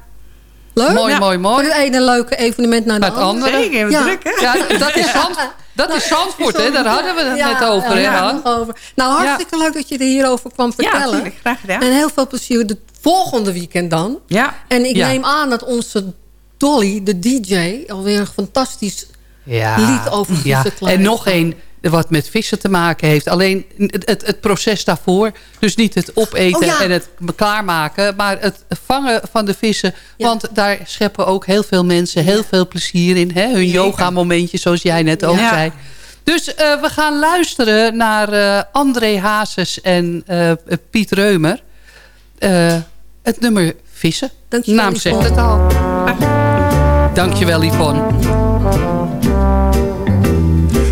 Speaker 3: Leuk.
Speaker 10: Mooi,
Speaker 12: Ja.
Speaker 10: mooi,
Speaker 3: Van
Speaker 10: mooi.
Speaker 3: het ene leuke evenement naar de
Speaker 10: Het
Speaker 3: andere.
Speaker 12: Zeker,
Speaker 3: Ja.
Speaker 12: druk hè?
Speaker 10: Ja, dat is, Zand, dat is Zandvoort, hè? Daar hadden we het
Speaker 3: Ja,
Speaker 10: net over, hè,
Speaker 3: ja, over. Nou, hartstikke leuk dat je er hierover kwam
Speaker 12: Ja,
Speaker 3: vertellen.
Speaker 12: natuurlijk. Graag gedaan.
Speaker 3: en heel veel plezier de volgende weekend dan.
Speaker 12: Ja,
Speaker 3: En ik
Speaker 10: Ja.
Speaker 3: neem aan dat onze Dolly, de DJ, alweer een fantastisch
Speaker 10: Ja.
Speaker 3: lied over
Speaker 10: ja.
Speaker 3: klaar
Speaker 10: En nog
Speaker 3: heeft.
Speaker 10: één wat met vissen te maken heeft. Alleen het, het, proces daarvoor. Dus niet het opeten
Speaker 3: Oh ja.
Speaker 10: en het klaarmaken. Maar het vangen van de vissen.
Speaker 3: Ja.
Speaker 10: Want daar scheppen ook heel veel mensen heel veel plezier in. Hè? Hun yoga momentje zoals jij net ook zei. Dus eh, we gaan luisteren naar eh, André Hazes en eh, Piet Reumer. Het nummer Vissen.
Speaker 3: Dankjewel,
Speaker 10: Naam zegt het al. Dankjewel Yvonne.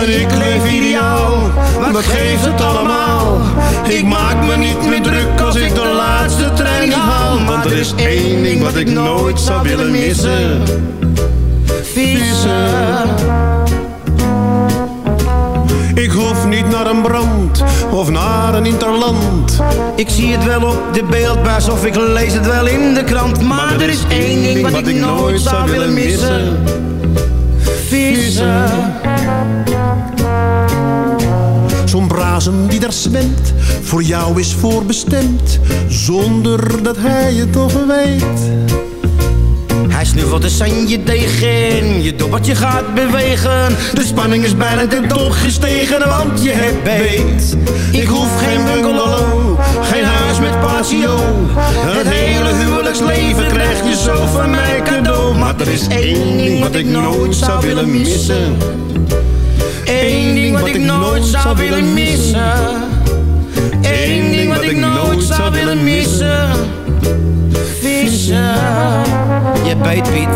Speaker 13: En ik leef ideaal, wat geeft het allemaal? Ik maak me niet meer druk als ik de laatste trein niet haal. Want er is één ding wat ik nooit zou willen missen. Vissen. Ik hoef niet naar een brand of naar een interland.
Speaker 14: Ik zie het wel op de beeldbuis of ik lees het wel in de krant. Maar, er is één ding wat ik nooit zou willen missen. Vissen.
Speaker 13: Zo'n brazen die daar zwemt, voor jou is voorbestemd, zonder dat hij het toch weet.
Speaker 14: Hij snuffelt de sanje tegen, je dobbertje gaat bewegen. De spanning is bijna ten top gestegen, want je hebt beet. Ik hoef geen bungalow, geen huis met patio. Het hele huwelijksleven krijg je zo van mij cadeau. Maar er is één ding wat ik nooit zou willen missen. Nooit zou willen missen. Eén ding wat ik nooit zou willen missen. Vissen. Je beet Piet.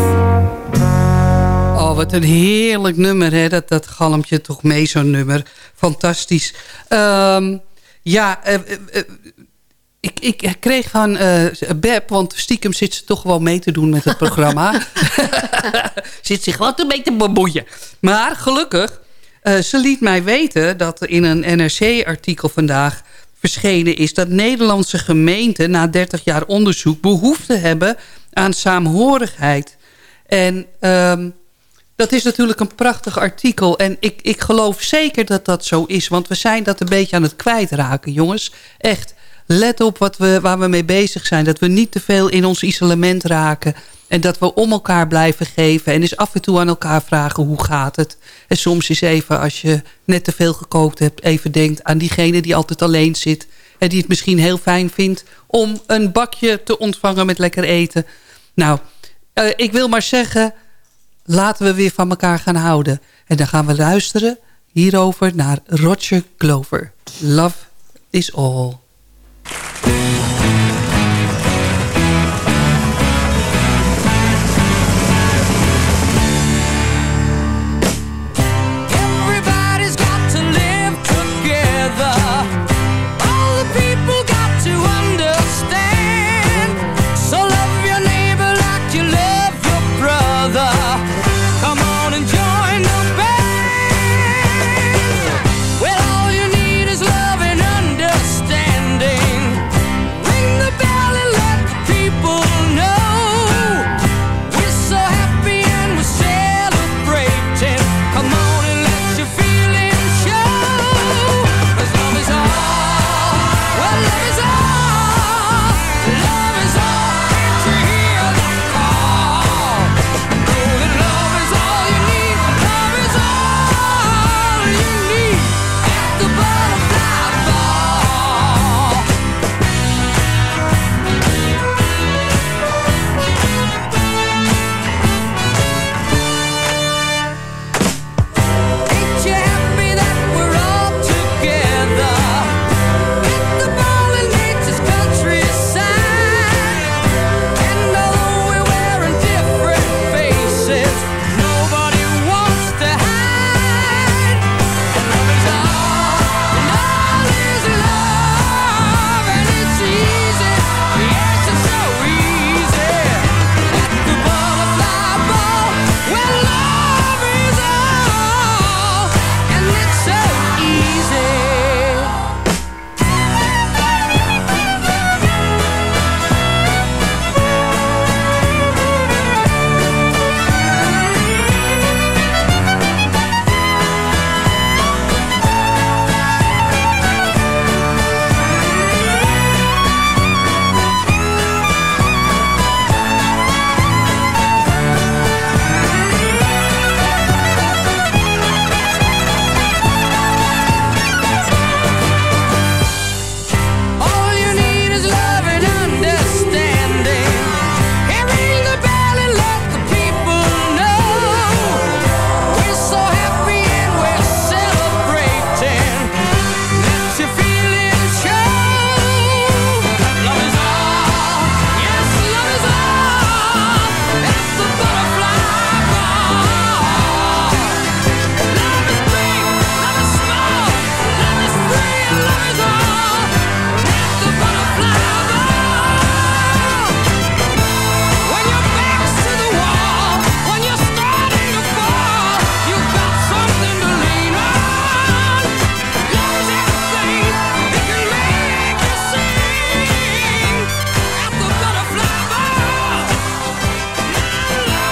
Speaker 10: Oh, wat een heerlijk nummer, hè? Dat, dat galmt je toch mee, zo'n nummer. Fantastisch. Ehm, ja, eh, eh, eh, ik, ik kreeg van eh Beb, want stiekem zit ze toch wel mee te doen met het programma. (laughs) (laughs) zit zich wat een beetje te bemoeien. Maar gelukkig, eh, ze liet mij weten dat in een NRC-artikel vandaag verschenen is... dat Nederlandse gemeenten na 30 jaar onderzoek behoefte hebben aan saamhorigheid. En ehm, dat is natuurlijk een prachtig artikel. En ik, ik geloof zeker dat dat zo is. Want we zijn dat een beetje aan het kwijtraken, jongens. Echt. Let op wat we, waar we mee bezig zijn. Dat we niet te veel in ons isolement raken. En dat we om elkaar blijven geven. En eens af en toe aan elkaar vragen hoe gaat het. En soms is even als je net te veel gekookt hebt... even denkt aan diegene die altijd alleen zit. En die het misschien heel fijn vindt om een bakje te ontvangen met lekker eten. Nou, eh, ik wil maar zeggen... laten we weer van elkaar gaan houden. En dan gaan we luisteren hierover naar Roger Glover. Love is all.
Speaker 15: Gracias.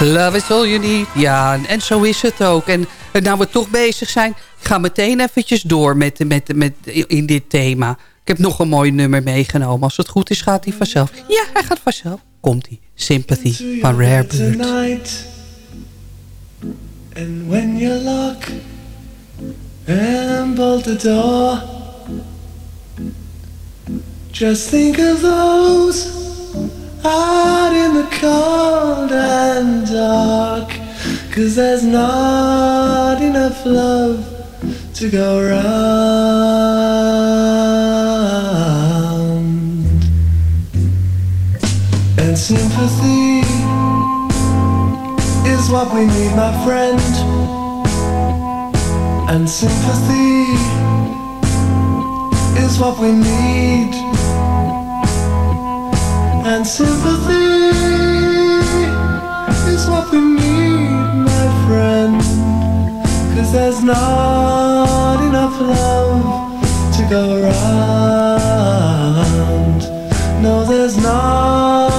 Speaker 15: Love is all you need.
Speaker 10: Ja, en zo is het ook. En eh, nou we toch bezig zijn, ik ga meteen eventjes door met, met, met, in dit thema. Ik heb nog een mooi nummer meegenomen. Als het goed is, gaat hij vanzelf. Ja, hij gaat vanzelf. Komt hij. Sympathy van Rare Bird.
Speaker 16: tonight. And when you lock and bolt the door, just think of those out in the cold and dark. Cause there's not enough love to go round. And sympathy is what we need, my friend. And sympathy is what we need. And sympathy is what we need, my friend. Cause there's not enough love to go around. No,
Speaker 17: there's not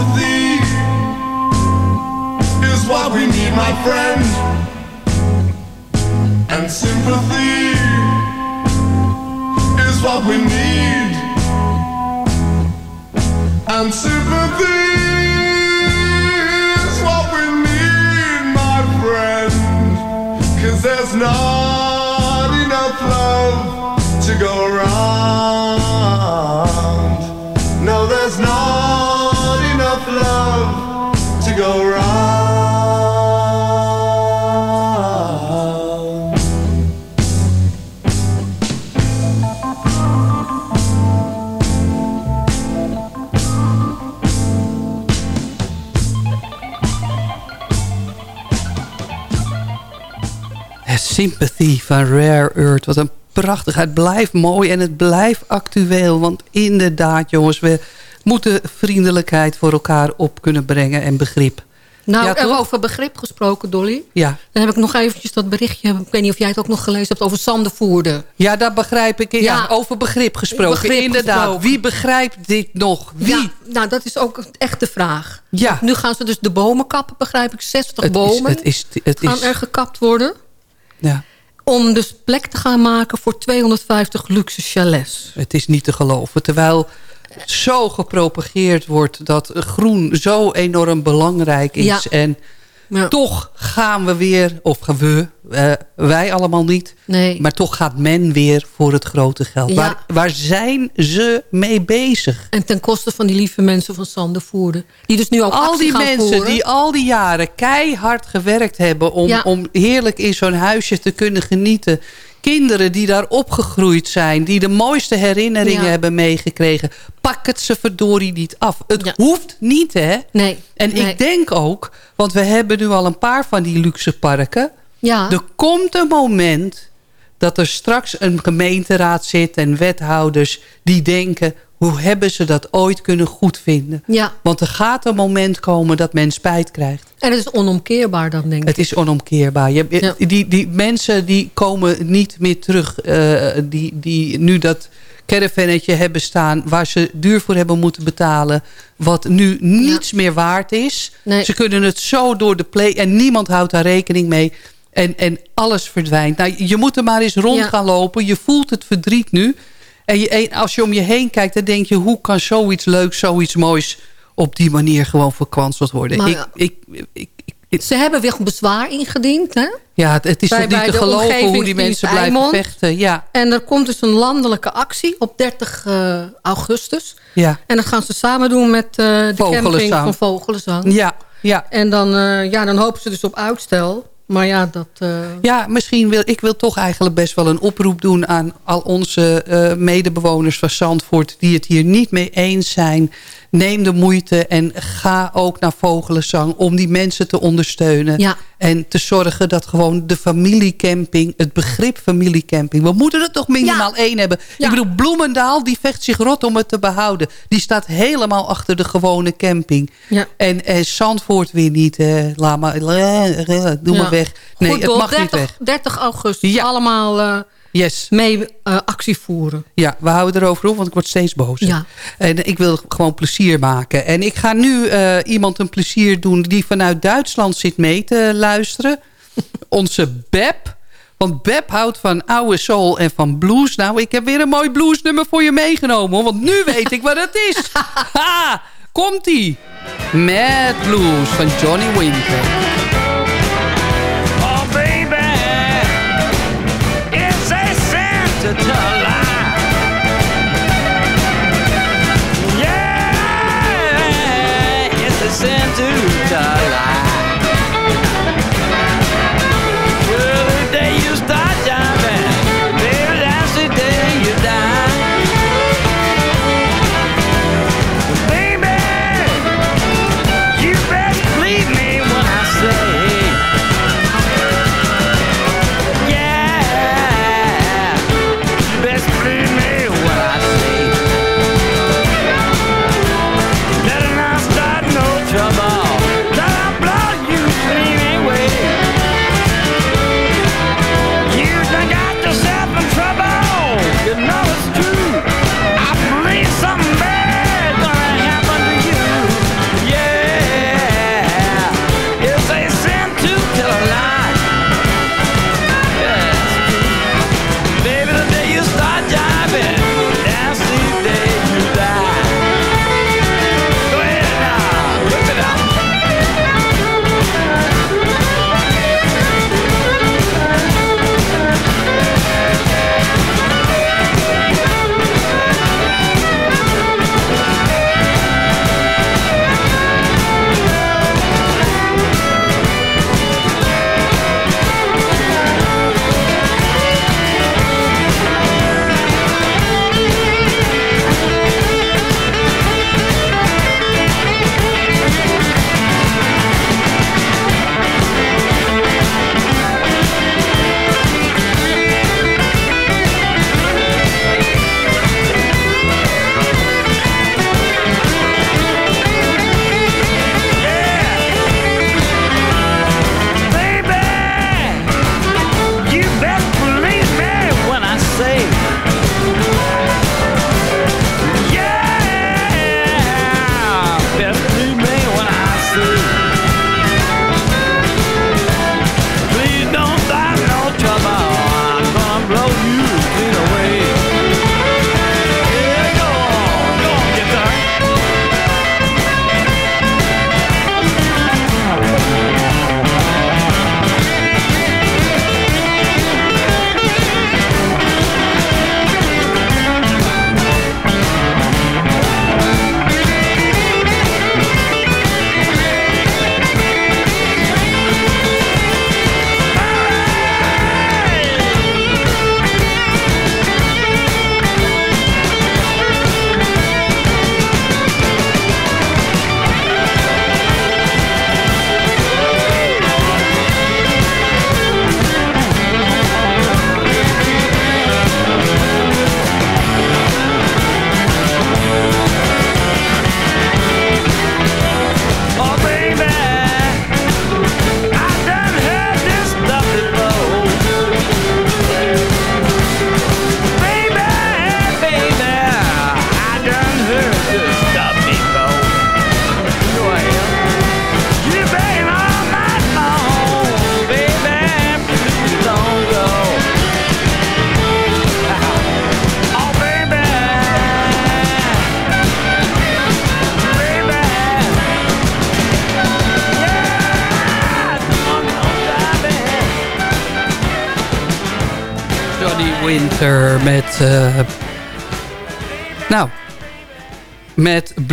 Speaker 17: sympathy is what we need, my friend. And sympathy is what we need. And sympathy is what we need, my friend. Cause there's not
Speaker 10: Sympathy van Rare Earth. Wat een prachtig. Het blijft mooi en het blijft actueel. Want inderdaad, jongens, we moeten vriendelijkheid voor elkaar op kunnen brengen en begrip.
Speaker 3: Nou,
Speaker 10: Ja,
Speaker 3: en over begrip gesproken, Dolly.
Speaker 10: Ja.
Speaker 3: Dan heb ik nog eventjes dat berichtje... Ik weet niet of jij het ook nog gelezen hebt over Sandervoerder.
Speaker 10: Ja, dat begrijp ik. Ja, over begrip gesproken.
Speaker 3: Begrip
Speaker 10: Inderdaad.
Speaker 3: gesproken.
Speaker 10: Wie begrijpt dit nog? Wie?
Speaker 3: Ja, nou, dat is ook echt de vraag.
Speaker 10: Ja.
Speaker 3: Nu gaan ze dus de bomen kappen, begrijp ik. 60
Speaker 10: Het is-
Speaker 3: bomen
Speaker 10: het is- het
Speaker 3: gaan
Speaker 10: is-
Speaker 3: er gekapt worden.
Speaker 10: Ja.
Speaker 3: Om dus plek te gaan maken voor 250 luxe chalets.
Speaker 10: Het is niet te geloven. Terwijl zo gepropageerd wordt dat groen zo enorm belangrijk is.
Speaker 3: Ja.
Speaker 10: En toch gaan we weer, of gaan we, eh, wij allemaal niet.
Speaker 3: Nee.
Speaker 10: Maar toch gaat men weer voor het grote geld.
Speaker 3: Ja.
Speaker 10: Waar, waar zijn ze mee bezig?
Speaker 3: En ten koste van die lieve mensen van Sandervoerder. Die dus nu ook
Speaker 10: al
Speaker 3: actie
Speaker 10: die
Speaker 3: gaan
Speaker 10: mensen
Speaker 3: voeren.
Speaker 10: die al die jaren keihard gewerkt hebben... Om,
Speaker 3: Ja.
Speaker 10: om heerlijk in zo'n huisje te kunnen genieten. Kinderen die daar opgegroeid zijn... die de mooiste herinneringen
Speaker 3: Ja.
Speaker 10: hebben meegekregen... pak het ze verdorie niet af. Het hoeft niet, hè?
Speaker 3: Nee.
Speaker 10: En
Speaker 3: nee.
Speaker 10: ik denk ook... want we hebben nu al een paar van die luxe parken...
Speaker 3: Ja.
Speaker 10: er komt een moment dat er straks een gemeenteraad zit... en wethouders die denken... hoe hebben ze dat ooit kunnen goedvinden?
Speaker 3: Ja.
Speaker 10: Want er gaat een moment komen dat men spijt krijgt.
Speaker 3: En het is onomkeerbaar dan, denk ik.
Speaker 10: Het is onomkeerbaar. Je, die, die mensen die komen niet meer terug. eh, die, die nu dat caravannetje hebben staan... waar ze duur voor hebben moeten betalen... wat nu niets meer waard is.
Speaker 3: Nee.
Speaker 10: Ze kunnen het zo door de play... en niemand houdt daar rekening mee... En, en alles verdwijnt. Nou, je moet er maar eens rond
Speaker 3: Ja.
Speaker 10: gaan lopen. Je voelt het verdriet nu. En, je, en als je om je heen kijkt, dan denk je... hoe kan zoiets leuks, zoiets moois... op die manier gewoon verkwanseld worden?
Speaker 3: Maar-
Speaker 10: ik, ik, ik, ik-
Speaker 3: Ze hebben weer bezwaar ingediend, hè?
Speaker 10: ja, het, het is
Speaker 3: Bij-
Speaker 10: toch niet te geloven hoe die mensen blijven
Speaker 3: Eimond.
Speaker 10: vechten. Ja,
Speaker 3: En er komt dus een landelijke actie op 30 eh, augustus.
Speaker 10: ja,
Speaker 3: En dat gaan ze samen doen met eh, de camping
Speaker 10: Vogelenzang.
Speaker 3: van Vogelenzang.
Speaker 10: ja, ja.
Speaker 3: En dan, eh, ja, dan hopen ze dus op uitstel. Maar ja, dat... eh,
Speaker 10: Ja, misschien wil ik wil toch eigenlijk best wel een oproep doen aan al onze eh, medebewoners van Zandvoort die het hier niet mee eens zijn. Neem de moeite en ga ook naar Vogelenzang om die mensen te ondersteunen.
Speaker 3: Ja.
Speaker 10: En te zorgen dat gewoon de familiecamping, het begrip familiecamping. We moeten er toch minimaal één hebben.
Speaker 3: Ja.
Speaker 10: Ik bedoel, Bloemendaal die vecht zich rot om het te behouden. Die staat helemaal achter de gewone camping.
Speaker 3: Ja.
Speaker 10: En, en Zandvoort weer niet. eh, laat maar, eh, doe
Speaker 3: ja.
Speaker 10: maar weg. Nee,
Speaker 3: Goed,
Speaker 10: het mag
Speaker 3: 30,
Speaker 10: niet weg.
Speaker 3: 30 augustus. Allemaal eh,
Speaker 10: Yes.
Speaker 3: mee eh, actie voeren.
Speaker 10: Ja, we houden erover op, want ik word steeds boos.
Speaker 3: Ja.
Speaker 10: En ik wil gewoon plezier maken. En ik ga nu eh, iemand een plezier doen die vanuit Duitsland zit mee te luisteren. (laughs) Onze Beb. Want Beb houdt van oude soul en van blues. Nou, ik heb weer een mooi bluesnummer voor je meegenomen. hoor, Want nu (laughs) weet ik wat het is. Ha! Komt-ie. Mad Blues van Johnny Winter.
Speaker 15: To lie.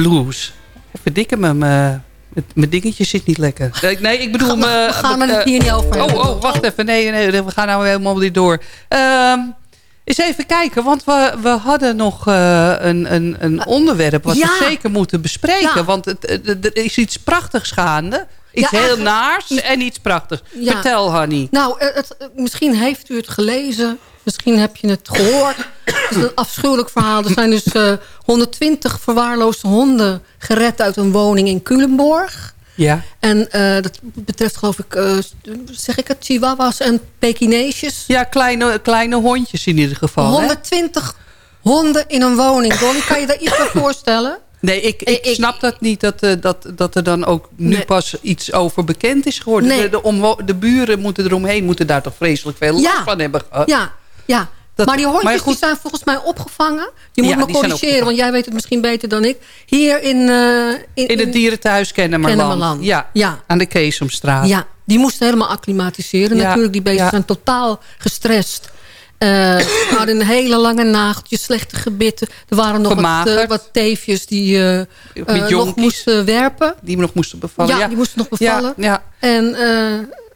Speaker 10: Blues. Even dikke me, mijn mijn dingetje zit niet lekker. Nee, ik bedoel...
Speaker 3: We gaan-
Speaker 10: me-
Speaker 3: we gaan het
Speaker 10: eh,
Speaker 3: hier niet over
Speaker 10: Oh,
Speaker 3: hebben.
Speaker 10: oh, wacht even. Nee, nee, we gaan nou helemaal niet door. Ehm eens even kijken, want we, we hadden nog eh, een, een, een onderwerp... wat
Speaker 3: ja.
Speaker 10: we zeker moeten bespreken.
Speaker 3: Ja.
Speaker 10: Want het, het- er is iets prachtigs gaande. Iets
Speaker 3: Ja,
Speaker 10: heel naars en iets prachtigs.
Speaker 3: Ja.
Speaker 10: Vertel, Hanny.
Speaker 3: Nou, eh, het, misschien heeft u het gelezen. Misschien heb je het gehoord. Het is een afschuwelijk verhaal. Er zijn dus eh, 120 verwaarloosde honden gered uit een woning in Culemborg.
Speaker 10: Ja.
Speaker 3: En eh, dat betreft geloof ik, eh, zeg ik het, chihuahuas en pekineesjes.
Speaker 10: Ja, kleine, kleine hondjes in ieder geval. hè?
Speaker 3: 120 honden in een woning. Donnie, kan je daar iets bij voorstellen?
Speaker 10: Nee, ik, ik, snap dat niet, dat, eh, dat, dat er dan ook nu
Speaker 3: Nee.
Speaker 10: pas iets over bekend is geworden.
Speaker 3: Nee.
Speaker 10: De, de, buren moeten eromheen, moeten daar toch vreselijk veel last
Speaker 3: Ja.
Speaker 10: van hebben gehad.
Speaker 3: Ja, ja.
Speaker 10: Dat-
Speaker 3: maar die hondjes
Speaker 10: maar goed.
Speaker 3: die zijn volgens mij opgevangen. Je moet
Speaker 10: Ja,
Speaker 3: me corrigeren, want jij weet het misschien beter dan ik. Hier in... eh,
Speaker 10: In het dierenthuis Kennemerland.
Speaker 3: Kennemerland.
Speaker 10: Ja,
Speaker 3: Ja.
Speaker 10: aan de Keesomstraat.
Speaker 3: Ja, die moesten helemaal acclimatiseren.
Speaker 10: Ja,
Speaker 3: Natuurlijk, die beesten zijn totaal gestrest. Eh ze hadden een hele lange nageltjes, slechte gebitten. Er waren nog wat, wat teefjes die eh, nog moesten werpen.
Speaker 10: Die nog moesten bevallen.
Speaker 3: Ja, die moesten nog bevallen. En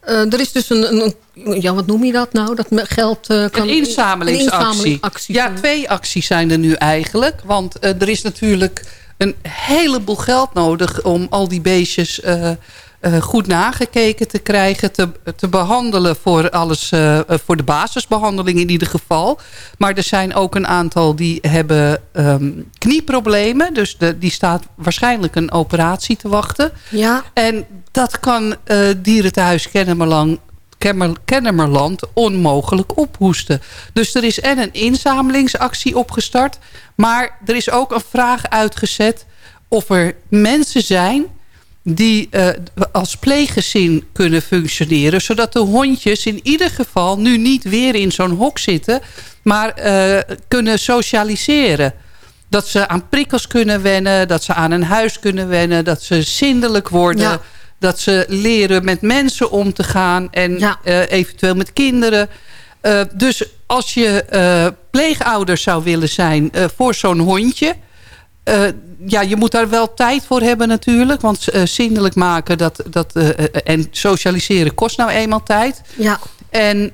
Speaker 3: eh, er is dus een, ja, wat noem je dat nou? Dat geld eh, kan...
Speaker 10: Een inzamelingsactie.
Speaker 3: Een inzamelingsactie.
Speaker 10: Ja, twee acties zijn er nu eigenlijk. Want eh, er is natuurlijk een heleboel geld nodig... om al die beestjes eh, eh, goed nagekeken te krijgen... te, te behandelen voor, alles, eh, eh, voor de basisbehandeling in ieder geval. Maar er zijn ook een aantal die hebben ehm, knieproblemen. Dus de, die staat waarschijnlijk een operatie te wachten.
Speaker 3: Ja.
Speaker 10: En dat kan eh Dierenthuis Kennemerland, Kennemer- Kennemerland onmogelijk ophoesten. Dus er is en een inzamelingsactie opgestart. Maar er is ook een vraag uitgezet of er mensen zijn die eh, als pleeggezin kunnen functioneren. Zodat de hondjes in ieder geval nu niet weer in zo'n hok zitten... maar eh, kunnen socialiseren. Dat ze aan prikkels kunnen wennen, dat ze aan een huis kunnen wennen... dat ze zindelijk worden,
Speaker 3: Ja.
Speaker 10: dat ze leren met mensen om te gaan... en eh, eventueel met kinderen... Dus als je pleegouder zou willen zijn voor zo'n hondje... eh, ja, je moet daar wel tijd voor hebben natuurlijk. Want eh, zindelijk maken dat, dat, eh, en socialiseren kost nou eenmaal tijd.
Speaker 3: Ja.
Speaker 10: En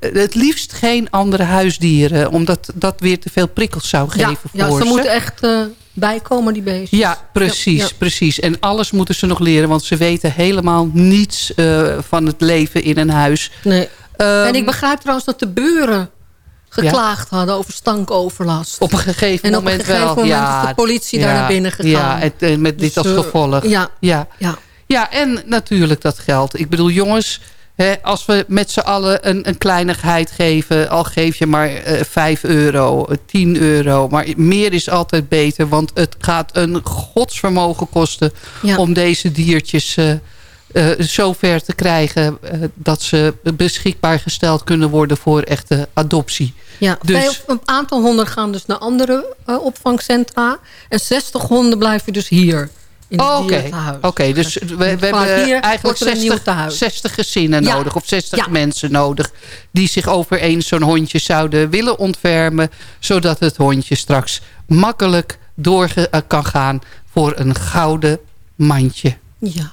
Speaker 10: het liefst geen andere huisdieren. Omdat dat weer te veel prikkels zou
Speaker 3: Ja,
Speaker 10: geven
Speaker 3: ja,
Speaker 10: voor
Speaker 3: ze moeten echt bijkomen, die beestjes.
Speaker 10: ja, precies,
Speaker 3: Ja, ja.
Speaker 10: precies. En alles moeten ze nog leren, want ze weten helemaal niets van het leven in een huis.
Speaker 3: Nee.
Speaker 10: Ehm,
Speaker 3: en ik begrijp trouwens dat de buren geklaagd hadden over stankoverlast.
Speaker 10: Op een gegeven
Speaker 3: en op
Speaker 10: moment
Speaker 3: een gegeven
Speaker 10: wel.
Speaker 3: moment
Speaker 10: ja,
Speaker 3: is de politie
Speaker 10: ja,
Speaker 3: daar naar binnen gegaan.
Speaker 10: Ja, en, en met dit
Speaker 3: Dus,
Speaker 10: als
Speaker 3: eh,
Speaker 10: gevolg.
Speaker 3: ja.
Speaker 10: Ja.
Speaker 3: Ja.
Speaker 10: ja, en natuurlijk dat geld. Ik bedoel, jongens, hè, als we met z'n allen een, een kleinigheid geven... al geef je maar eh 5 euro, eh, 10 euro... maar meer is altijd beter, want het gaat een godsvermogen kosten... Om deze diertjes... eh eh, zover te krijgen eh, dat ze beschikbaar gesteld kunnen worden voor echte adoptie.
Speaker 3: Ja,
Speaker 10: Dus-
Speaker 3: een aantal honden gaan dus naar andere eh, opvangcentra. En 60 honden blijven dus hier.
Speaker 10: Oh, Oké. Oké, dus we, we hebben eigenlijk
Speaker 3: wordt er een nieuw
Speaker 10: 60,
Speaker 3: tehuis.
Speaker 10: 60 gezinnen
Speaker 3: Ja.
Speaker 10: nodig. Of 60
Speaker 3: Ja.
Speaker 10: mensen nodig. Die zich over eens zo'n hondje zouden willen ontfermen. Zodat het hondje straks makkelijk door eh, kan gaan voor een gouden mandje.
Speaker 3: Ja.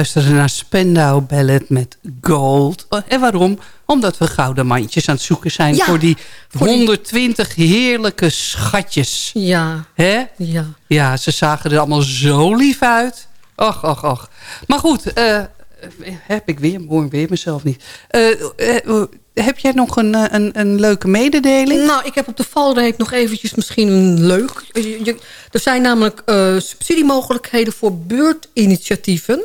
Speaker 10: luisteren naar Spendau Ballet met Gold. En waarom? Omdat we gouden mandjes aan het zoeken zijn...
Speaker 3: Ja,
Speaker 10: voor die
Speaker 3: voor die-
Speaker 10: 120 heerlijke schatjes.
Speaker 3: Ja.
Speaker 10: Hè?
Speaker 3: Ja.
Speaker 10: Ja, ze zagen er allemaal zo lief uit. Och, och, och. Maar goed, eh, heb ik weer, hoor weer mezelf niet. Eh, eh, heb jij nog een, een, een leuke mededeling?
Speaker 3: Nou, ik heb op de valreep nog eventjes misschien een leuk. Je- je- Er zijn namelijk subsidiemogelijkheden voor buurtinitiatieven.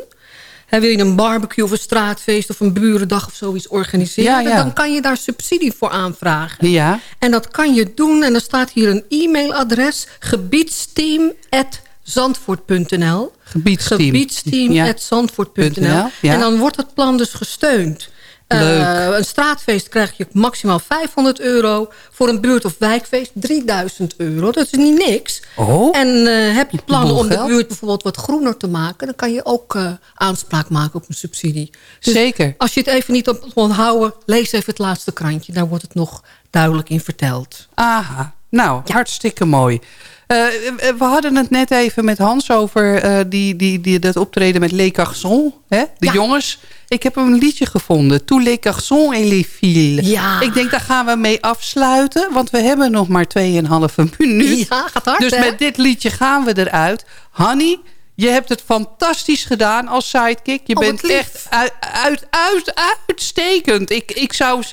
Speaker 3: Hè, wil je een barbecue of een straatfeest of een burendag of zoiets organiseren...
Speaker 10: Ja, ja.
Speaker 3: dan kan je daar subsidie voor aanvragen.
Speaker 10: Ja.
Speaker 3: En dat kan je doen. En er staat hier een e-mailadres. gebiedsteam.zandvoort.nl
Speaker 10: Gebiedsteam.
Speaker 3: Gebiedsteam.zandvoort.nl
Speaker 10: Ja.
Speaker 3: En dan wordt het plan dus gesteund. Eh, een straatfeest krijg je maximaal 500 euro. Voor een buurt- of wijkfeest 3000 euro. Dat is niet niks.
Speaker 10: Oh.
Speaker 3: En eh, heb je plannen om de buurt bijvoorbeeld wat groener te maken... dan kan je ook eh, aanspraak maken op een subsidie. Dus
Speaker 10: Zeker.
Speaker 3: Als je het even niet op onthouden... lees even het laatste krantje. Daar wordt het nog duidelijk in verteld.
Speaker 10: Aha, nou, hartstikke mooi. Eh, we hadden het net even met Hans over eh, die, die, die, dat optreden met Les Garçons. Hè? De jongens. Ik heb een liedje gevonden. Tous les garçons et les filles.
Speaker 3: Ja.
Speaker 10: Ik denk, daar gaan we mee afsluiten. Want we hebben nog maar 2,5 minuut.
Speaker 3: Ja, gaat hard,
Speaker 10: Dus
Speaker 3: hè?
Speaker 10: met dit liedje gaan we eruit. Hanny, je hebt het fantastisch gedaan als sidekick. Je
Speaker 3: Oh,
Speaker 10: bent echt uit, uit, uit, uitstekend. Ik, ik, zou,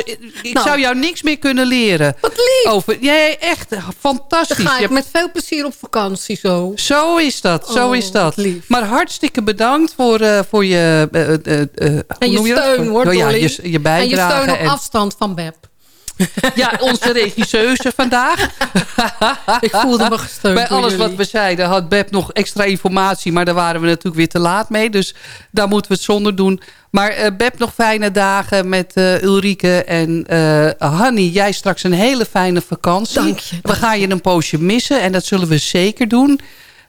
Speaker 10: ik
Speaker 3: Nou.
Speaker 10: zou jou niks meer kunnen leren.
Speaker 3: Wat lief.
Speaker 10: Over, jij echt fantastisch.
Speaker 3: Dan ga
Speaker 10: Je
Speaker 3: ik
Speaker 10: hebt-
Speaker 3: met veel plezier op vakantie zo.
Speaker 10: Zo is dat, zo
Speaker 3: Oh,
Speaker 10: is dat.
Speaker 3: lief.
Speaker 10: Maar hartstikke bedankt voor, eh, voor je... hoe
Speaker 3: En je
Speaker 10: dat?
Speaker 3: steun, hoor,
Speaker 10: Oh ja, je, je bijdrage.
Speaker 3: En je steun op
Speaker 10: en-
Speaker 3: afstand van Beb.
Speaker 10: Ja, onze regisseuse vandaag. (laughs)
Speaker 3: Ik voelde me gesteund
Speaker 10: Bij alles
Speaker 3: jullie.
Speaker 10: wat we zeiden had Beb nog extra informatie. Maar daar waren we natuurlijk weer te laat mee. Dus daar moeten we het zonder doen. Maar eh Beb nog fijne dagen met eh, Ulrike en eh Hanny. Jij straks een hele fijne vakantie.
Speaker 3: Dank je,
Speaker 10: We gaan je een poosje missen. En dat zullen we zeker doen.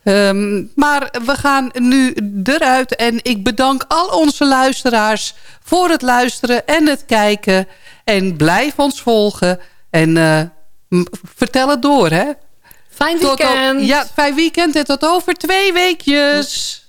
Speaker 10: Ehm, maar we gaan nu eruit. En ik bedank al onze luisteraars voor het luisteren en het kijken. En blijf ons volgen. En eh, vertel het door, hè?
Speaker 3: Fijn
Speaker 10: Tot
Speaker 3: weekend.
Speaker 10: ja, fijn weekend en tot over twee weekjes.